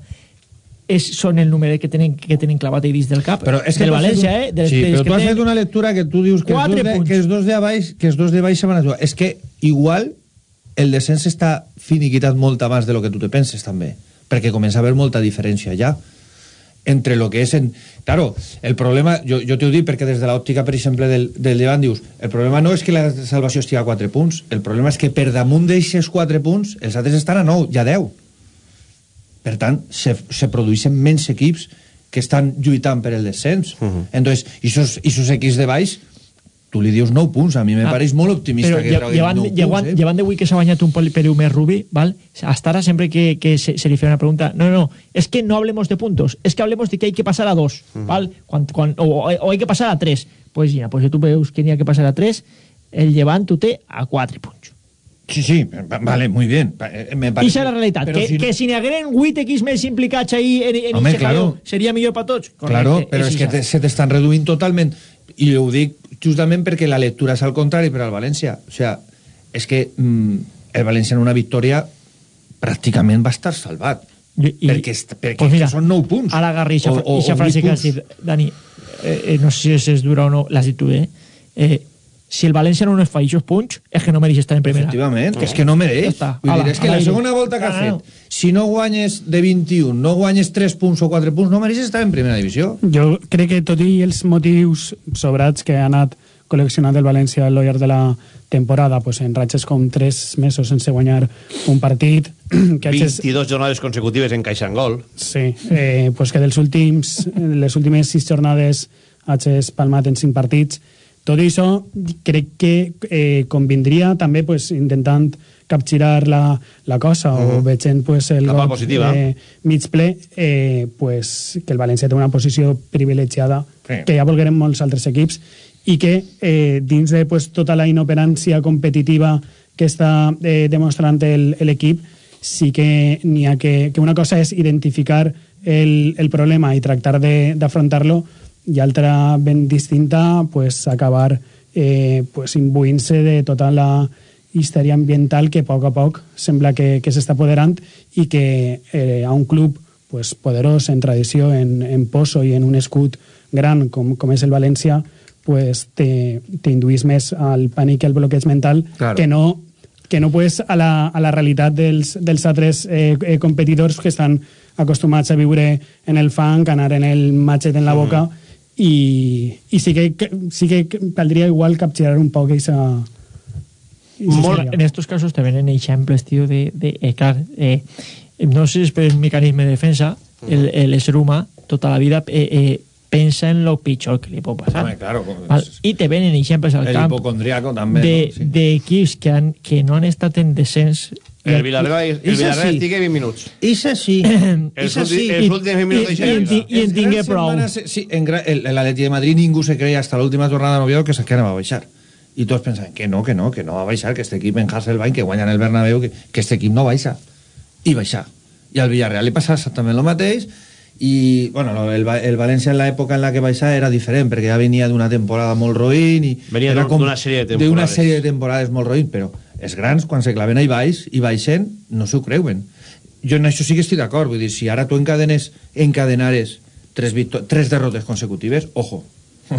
[SPEAKER 19] és, són el número que tenen, que tenen clavat ahí dins del cap.
[SPEAKER 17] Però és que
[SPEAKER 19] del València,
[SPEAKER 17] un-
[SPEAKER 19] eh? De,
[SPEAKER 17] sí, però
[SPEAKER 19] que
[SPEAKER 17] tu has fet una lectura que tu dius que els, dos de,
[SPEAKER 19] punts.
[SPEAKER 17] que els dos de baix que els dos de baix se van a jugar. És que igual el descens està finiquitat molt abans de lo que tu te penses també, perquè comença a haver molta diferència ja entre lo que és en... Claro, el problema, jo, jo t'ho dic perquè des de l'òptica, per exemple, del, del Llevant dius, el problema no és que la salvació estigui a 4 punts, el problema és que per damunt d'aixes 4 punts, els altres estan a 9, ja 10. Per tant, se, se produeixen menys equips que estan lluitant per el descens. Uh -huh. Entonces, esos equips de baix, tu li dius 9 punts, a mi me
[SPEAKER 19] Ah,
[SPEAKER 17] pareix molt optimista
[SPEAKER 19] però
[SPEAKER 17] que
[SPEAKER 19] lle- llevant,
[SPEAKER 17] 9
[SPEAKER 19] llevant,
[SPEAKER 17] punts, eh?
[SPEAKER 19] llevant d'avui que s'ha banyat un periu més rubi, ¿vale? hasta ahora sempre que, que se, se le hiciera una pregunta, no, no, no, es que no hablemos de puntos, es que hablemos de que hay que pasar a dos, ¿vale? Quan, quan, o, o hay que pasar a tres. Pues ya, pues si tú veus que n'hi ha que pasar a tres, el llevant tu té a quatre punts.
[SPEAKER 17] Sí, sí, va- vale, muy bien. Eh, Me parece,
[SPEAKER 19] és la realitat, que,
[SPEAKER 17] si-
[SPEAKER 19] que si n'hi hagueren 8 equips més implicats ahí en, en
[SPEAKER 17] Home, claro.
[SPEAKER 19] seria millor per tots.
[SPEAKER 17] Claro,
[SPEAKER 19] Correcte,
[SPEAKER 17] però és que
[SPEAKER 19] això.
[SPEAKER 17] te, se t'estan reduint totalment. I ho dic justament perquè la lectura és al contrari per al València. O sea, és que mm, el València en una victòria pràcticament va estar salvat.
[SPEAKER 19] I, i,
[SPEAKER 17] perquè perquè
[SPEAKER 19] pues mira,
[SPEAKER 17] són 9 punts.
[SPEAKER 19] Ara agarri
[SPEAKER 17] O- o-
[SPEAKER 19] aquesta
[SPEAKER 17] o
[SPEAKER 19] frase que has dit, Dani, eh, eh, no sé si és dura o no, l'has dit tu, eh? eh? Si el València no es fa aquests punts, és que no mereix estar en primera.
[SPEAKER 17] Efectivament, que és que no mereix.
[SPEAKER 19] Ja.
[SPEAKER 17] Vull dir,
[SPEAKER 19] Ala,
[SPEAKER 17] és que la segona volta que ha fet, si no guanyes de 21, no guanyes 3 punts o 4 punts, no mereixes estar en primera divisió.
[SPEAKER 18] Jo crec que tot i els motius sobrats que ha anat col·leccionant el València al llarg de la temporada, pues, en ratxes com 3 mesos sense guanyar un partit, que hagis,
[SPEAKER 1] 22 jornades consecutives encaixant gol.
[SPEAKER 18] Sí, eh, pues que dels últims, les últimes sis jornades hagis palmat en cinc partits. Tot això crec que eh, convindria també pues, intentant capgirar la, la cosa o
[SPEAKER 1] Mhm.
[SPEAKER 18] veient pues, el
[SPEAKER 1] La part
[SPEAKER 18] got, eh, mig ple eh, pues, que el València té una posició privilegiada
[SPEAKER 17] Sí.
[SPEAKER 18] que ja volgueren molts altres equips i que eh, dins de pues, tota la inoperància competitiva que està eh, demostrant el- l'equip sí que n'hi ha que, que una cosa és identificar el, el problema i tractar de- d'afrontar-lo i altra ben distinta pues, acabar eh, pues, imbuint-se de tota la histèria ambiental que a poc a poc sembla que, que s'està apoderant i que eh, a un club pues, poderós en tradició, en, en poso i en un escut gran com, com és el València pues, te- t'induís més al pànic i al bloqueig mental
[SPEAKER 17] Claro.
[SPEAKER 18] que no que no pues, a, la, a la realitat dels, dels altres eh, eh, competidors que estan acostumats a viure en el fang, anar en el matxet en la boca i, i sí, que, sí que caldria igual capgirar un poc esa,
[SPEAKER 19] Molt, en estos casos te venen ejemplos, tío, de, de eh, clar, eh, no sé si és per el mecanisme de defensa, el, el ésser humà, tota la vida, eh, eh, pensa en lo pitjor que li pot passar.
[SPEAKER 17] Home, claro,
[SPEAKER 19] Val? I te venen exemples al
[SPEAKER 17] El
[SPEAKER 19] camp
[SPEAKER 17] també,
[SPEAKER 19] de,
[SPEAKER 17] no? Sí.
[SPEAKER 19] d'equips que, han, que no han estat en descens
[SPEAKER 1] El Villarreal, el Villarreal
[SPEAKER 17] sí.
[SPEAKER 1] estigui 20 minuts.
[SPEAKER 17] Ix sí.
[SPEAKER 1] Els,
[SPEAKER 17] Ix
[SPEAKER 1] últims,
[SPEAKER 17] sí.
[SPEAKER 1] els últims 20 minuts
[SPEAKER 19] i-
[SPEAKER 1] deixen
[SPEAKER 19] i- i- i en tingué prou.
[SPEAKER 17] Sí, en gra- el- l'Atleti de Madrid ningú se creia hasta l'última jornada de Oviedo que, se- que anava a baixar. I tots pensaven que no, que no, que no va a baixar, que este equip en Hasselbaink, que guanyen el Bernabéu, que, que este equip no baixa. I baixar. I al Villarreal li passa exactament el mateix i bueno, no, el, el València en l'època en la que baixava era diferent perquè ja venia d'una temporada molt roïn i
[SPEAKER 1] Venia d'una sèrie de
[SPEAKER 17] d'una
[SPEAKER 1] temporades.
[SPEAKER 17] sèrie de temporades molt roïn però els grans quan se claven ahí baix i baixen no s'ho creuen jo en això sí que estic d'acord vull dir, si ara tu encadenes encadenares tres, tres derrotes consecutives ojo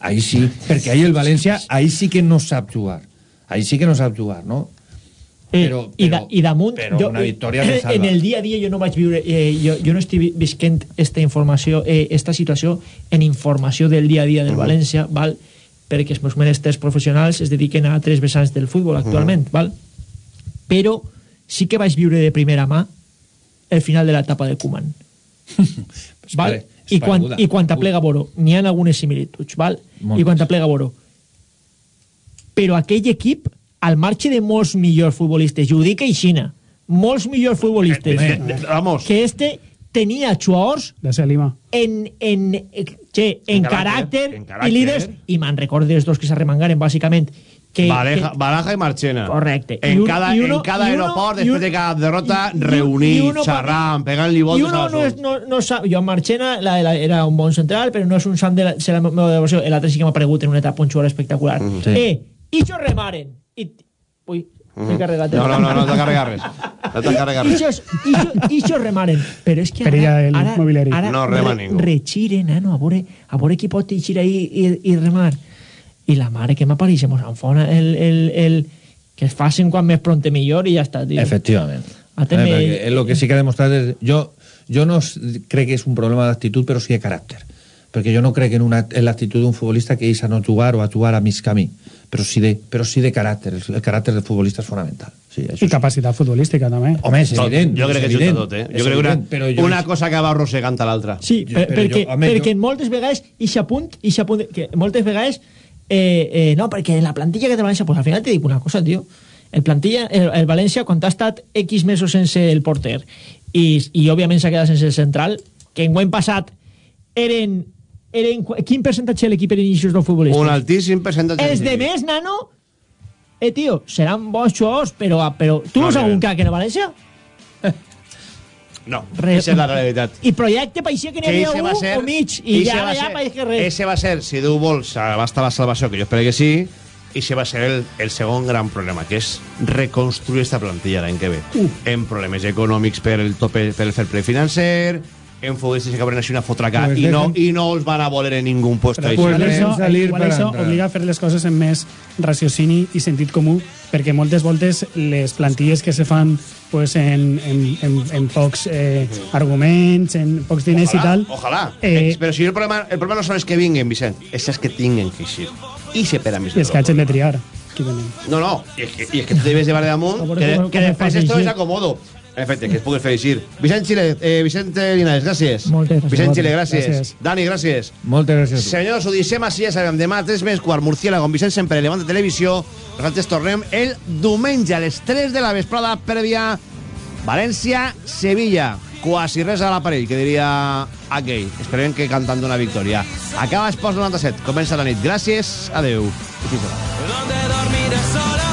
[SPEAKER 17] ahí sí, perquè ahí el València ahí sí que no sap jugar ahí sí que no sap jugar, no?
[SPEAKER 19] Eh,
[SPEAKER 17] Però-
[SPEAKER 19] i, da,
[SPEAKER 17] però-
[SPEAKER 19] I damunt,
[SPEAKER 17] però
[SPEAKER 19] jo,
[SPEAKER 17] una victòria salva.
[SPEAKER 19] en el dia a dia jo no vaig viure, eh, jo, jo no estic vi- visquent esta informació, eh, esta situació en informació del dia a dia del
[SPEAKER 1] Mhm.
[SPEAKER 19] València, val? Perquè els meus mestres professionals es dediquen a tres vessants del futbol actualment,
[SPEAKER 1] Mhm.
[SPEAKER 19] val? però sí que vaig viure de primera mà el final de l'etapa de Koeman. val? I, quan. I quan t'aplega Boro, n'hi ha algunes similituds, val?
[SPEAKER 17] Moltes.
[SPEAKER 19] I quan t'aplega Boro. Però aquell equip, al marge de molts millors futbolistes, i ho dic aixina, molts millors futbolistes,
[SPEAKER 1] Eh, eh, vamos.
[SPEAKER 19] que este tenia jugadors
[SPEAKER 18] De ser Lima.
[SPEAKER 19] en, en, eh, che, en,
[SPEAKER 1] En
[SPEAKER 19] caràcter,
[SPEAKER 1] en caràcter.
[SPEAKER 19] i líders, i me'n recordo els dos que s'arremangaren, bàsicament, que,
[SPEAKER 1] Baraja,
[SPEAKER 19] que,
[SPEAKER 1] Baraja i Marchena.
[SPEAKER 19] Correcte.
[SPEAKER 1] En
[SPEAKER 19] I un-
[SPEAKER 1] cada,
[SPEAKER 19] i uno-
[SPEAKER 1] en cada
[SPEAKER 19] i uno-
[SPEAKER 1] aeroport,
[SPEAKER 19] i
[SPEAKER 1] després de cada derrota,
[SPEAKER 19] i- i- i uno-
[SPEAKER 1] xerrant, pegant-li
[SPEAKER 19] i
[SPEAKER 1] voltes
[SPEAKER 19] uno
[SPEAKER 1] a
[SPEAKER 19] no, és, no, no sap, Joan Marchena la, la, era un bon central però no és un sant de la, de la meva devoció l'altre sí que m'ha aparegut en una etapa un jugador espectacular
[SPEAKER 1] Mhm.
[SPEAKER 17] Sí.
[SPEAKER 19] eh, i jo remaren i, ui, m'he carregat
[SPEAKER 1] No, no, no, no t'ha carregat res. No t'ha carregat res.
[SPEAKER 19] Ixos, ixos, ixos remaren. Però és que
[SPEAKER 18] Perilla
[SPEAKER 19] ara,
[SPEAKER 18] el
[SPEAKER 19] ara,
[SPEAKER 18] mobiliari.
[SPEAKER 19] ara
[SPEAKER 1] No rema ningú.
[SPEAKER 19] retxire, nano, a veure, a veure qui pot eixir ahí i, i remar. I la mare que m'apareix, mos enfona el, el, el, que es facin quan més pronte millor i ja està, tio.
[SPEAKER 17] Efectivament.
[SPEAKER 19] Ateme-
[SPEAKER 17] Eh, perquè és lo que sí que ha demostrat és... Jo, jo no s- crec que és un problema d'actitud, però sí de caràcter. Perquè jo no crec en, una, en l'actitud d'un futbolista que és a no jugar o a jugar a mig camí, però sí de, però sí de caràcter. El, el caràcter del futbolista és fonamental. Sí, això
[SPEAKER 18] I capacitat futbolística, també.
[SPEAKER 17] Home, és evident.
[SPEAKER 1] jo crec que
[SPEAKER 17] és
[SPEAKER 1] tot, eh? Jo crec que una,
[SPEAKER 17] però jo-
[SPEAKER 1] una cosa acaba arrossegant a l'altra.
[SPEAKER 19] Sí,
[SPEAKER 17] Jo-
[SPEAKER 19] per,
[SPEAKER 17] però
[SPEAKER 19] perquè,
[SPEAKER 17] jo- home,
[SPEAKER 19] perquè
[SPEAKER 17] jo-
[SPEAKER 19] moltes vegades ixe punt, ixe punt que moltes vegades eh, eh, no, perquè en la plantilla que té València pues al final te dic una cosa, tio el plantilla, el, el València quan ha estat X mesos sense el porter i, i òbviament s'ha quedat sense el central que en l'any passat eren, eren quin percentatge de l'equip eren inicios dels futbolistes?
[SPEAKER 1] Un altíssim percentatge.
[SPEAKER 19] els de més, nano eh, tio, seran bons jugadors però, però tu
[SPEAKER 1] No, no.
[SPEAKER 19] crac en València?
[SPEAKER 1] No,
[SPEAKER 19] Re-
[SPEAKER 1] aquesta és la realitat.
[SPEAKER 19] i projecte pareixia que n'hi havia un
[SPEAKER 1] ser,
[SPEAKER 19] o mig i ja,
[SPEAKER 1] va
[SPEAKER 19] ja pareix que res
[SPEAKER 1] Ese va ser, si Déu vol, va estar la salvació, que jo espero que sí, i ese va ser el, el segon gran problema, que és reconstruir esta plantilla l'any que ve.
[SPEAKER 19] Uh.
[SPEAKER 1] En problemes econòmics per el tope, per el fair play financer, en futbolistes que acaben així una fotraca
[SPEAKER 18] Pues
[SPEAKER 1] i, no, i no els van a voler en ningú així.
[SPEAKER 18] igual
[SPEAKER 17] deixem
[SPEAKER 18] això,
[SPEAKER 17] salir
[SPEAKER 18] igual
[SPEAKER 17] per
[SPEAKER 18] això
[SPEAKER 17] entrar.
[SPEAKER 18] obliga a fer les coses amb més raciocini i sentit comú, perquè moltes voltes les plantilles que se fan pues, en, en, en, en pocs eh, arguments, en pocs diners
[SPEAKER 1] Ojalà,
[SPEAKER 18] i tal...
[SPEAKER 1] Ojalà.
[SPEAKER 18] Eh,
[SPEAKER 1] Eh, però si el problema, el problema no són els que vinguen, Vicent, és els que tinguen que eixir. I se per a més
[SPEAKER 18] I els que hagin de triar. Qui venen.
[SPEAKER 1] No, no, i és que, i és que tu debes llevar de damunt que, que després
[SPEAKER 19] es
[SPEAKER 1] és
[SPEAKER 19] així.
[SPEAKER 1] acomodo. En efecte, que es pugues fer així. Vicent Xile, eh, Vicent Linares, gràcies.
[SPEAKER 19] Moltes gràcies.
[SPEAKER 1] Vicent Xile, gràcies.
[SPEAKER 18] Gràcies.
[SPEAKER 1] Dani, gràcies.
[SPEAKER 17] Moltes gràcies.
[SPEAKER 1] Senyors, ho deixem així, ja sabem. Demà, 3 més quart, Murciélago, amb Vicent Sempre, Levante Televisió. Nosaltres tornem el diumenge a les 3 de la vesprada prèvia València-Sevilla. Quasi res a l'aparell, que diria aquell. Esperem que cantant una victòria. Acaba Esports 97, comença la nit. Gràcies, adeu. I fins demà.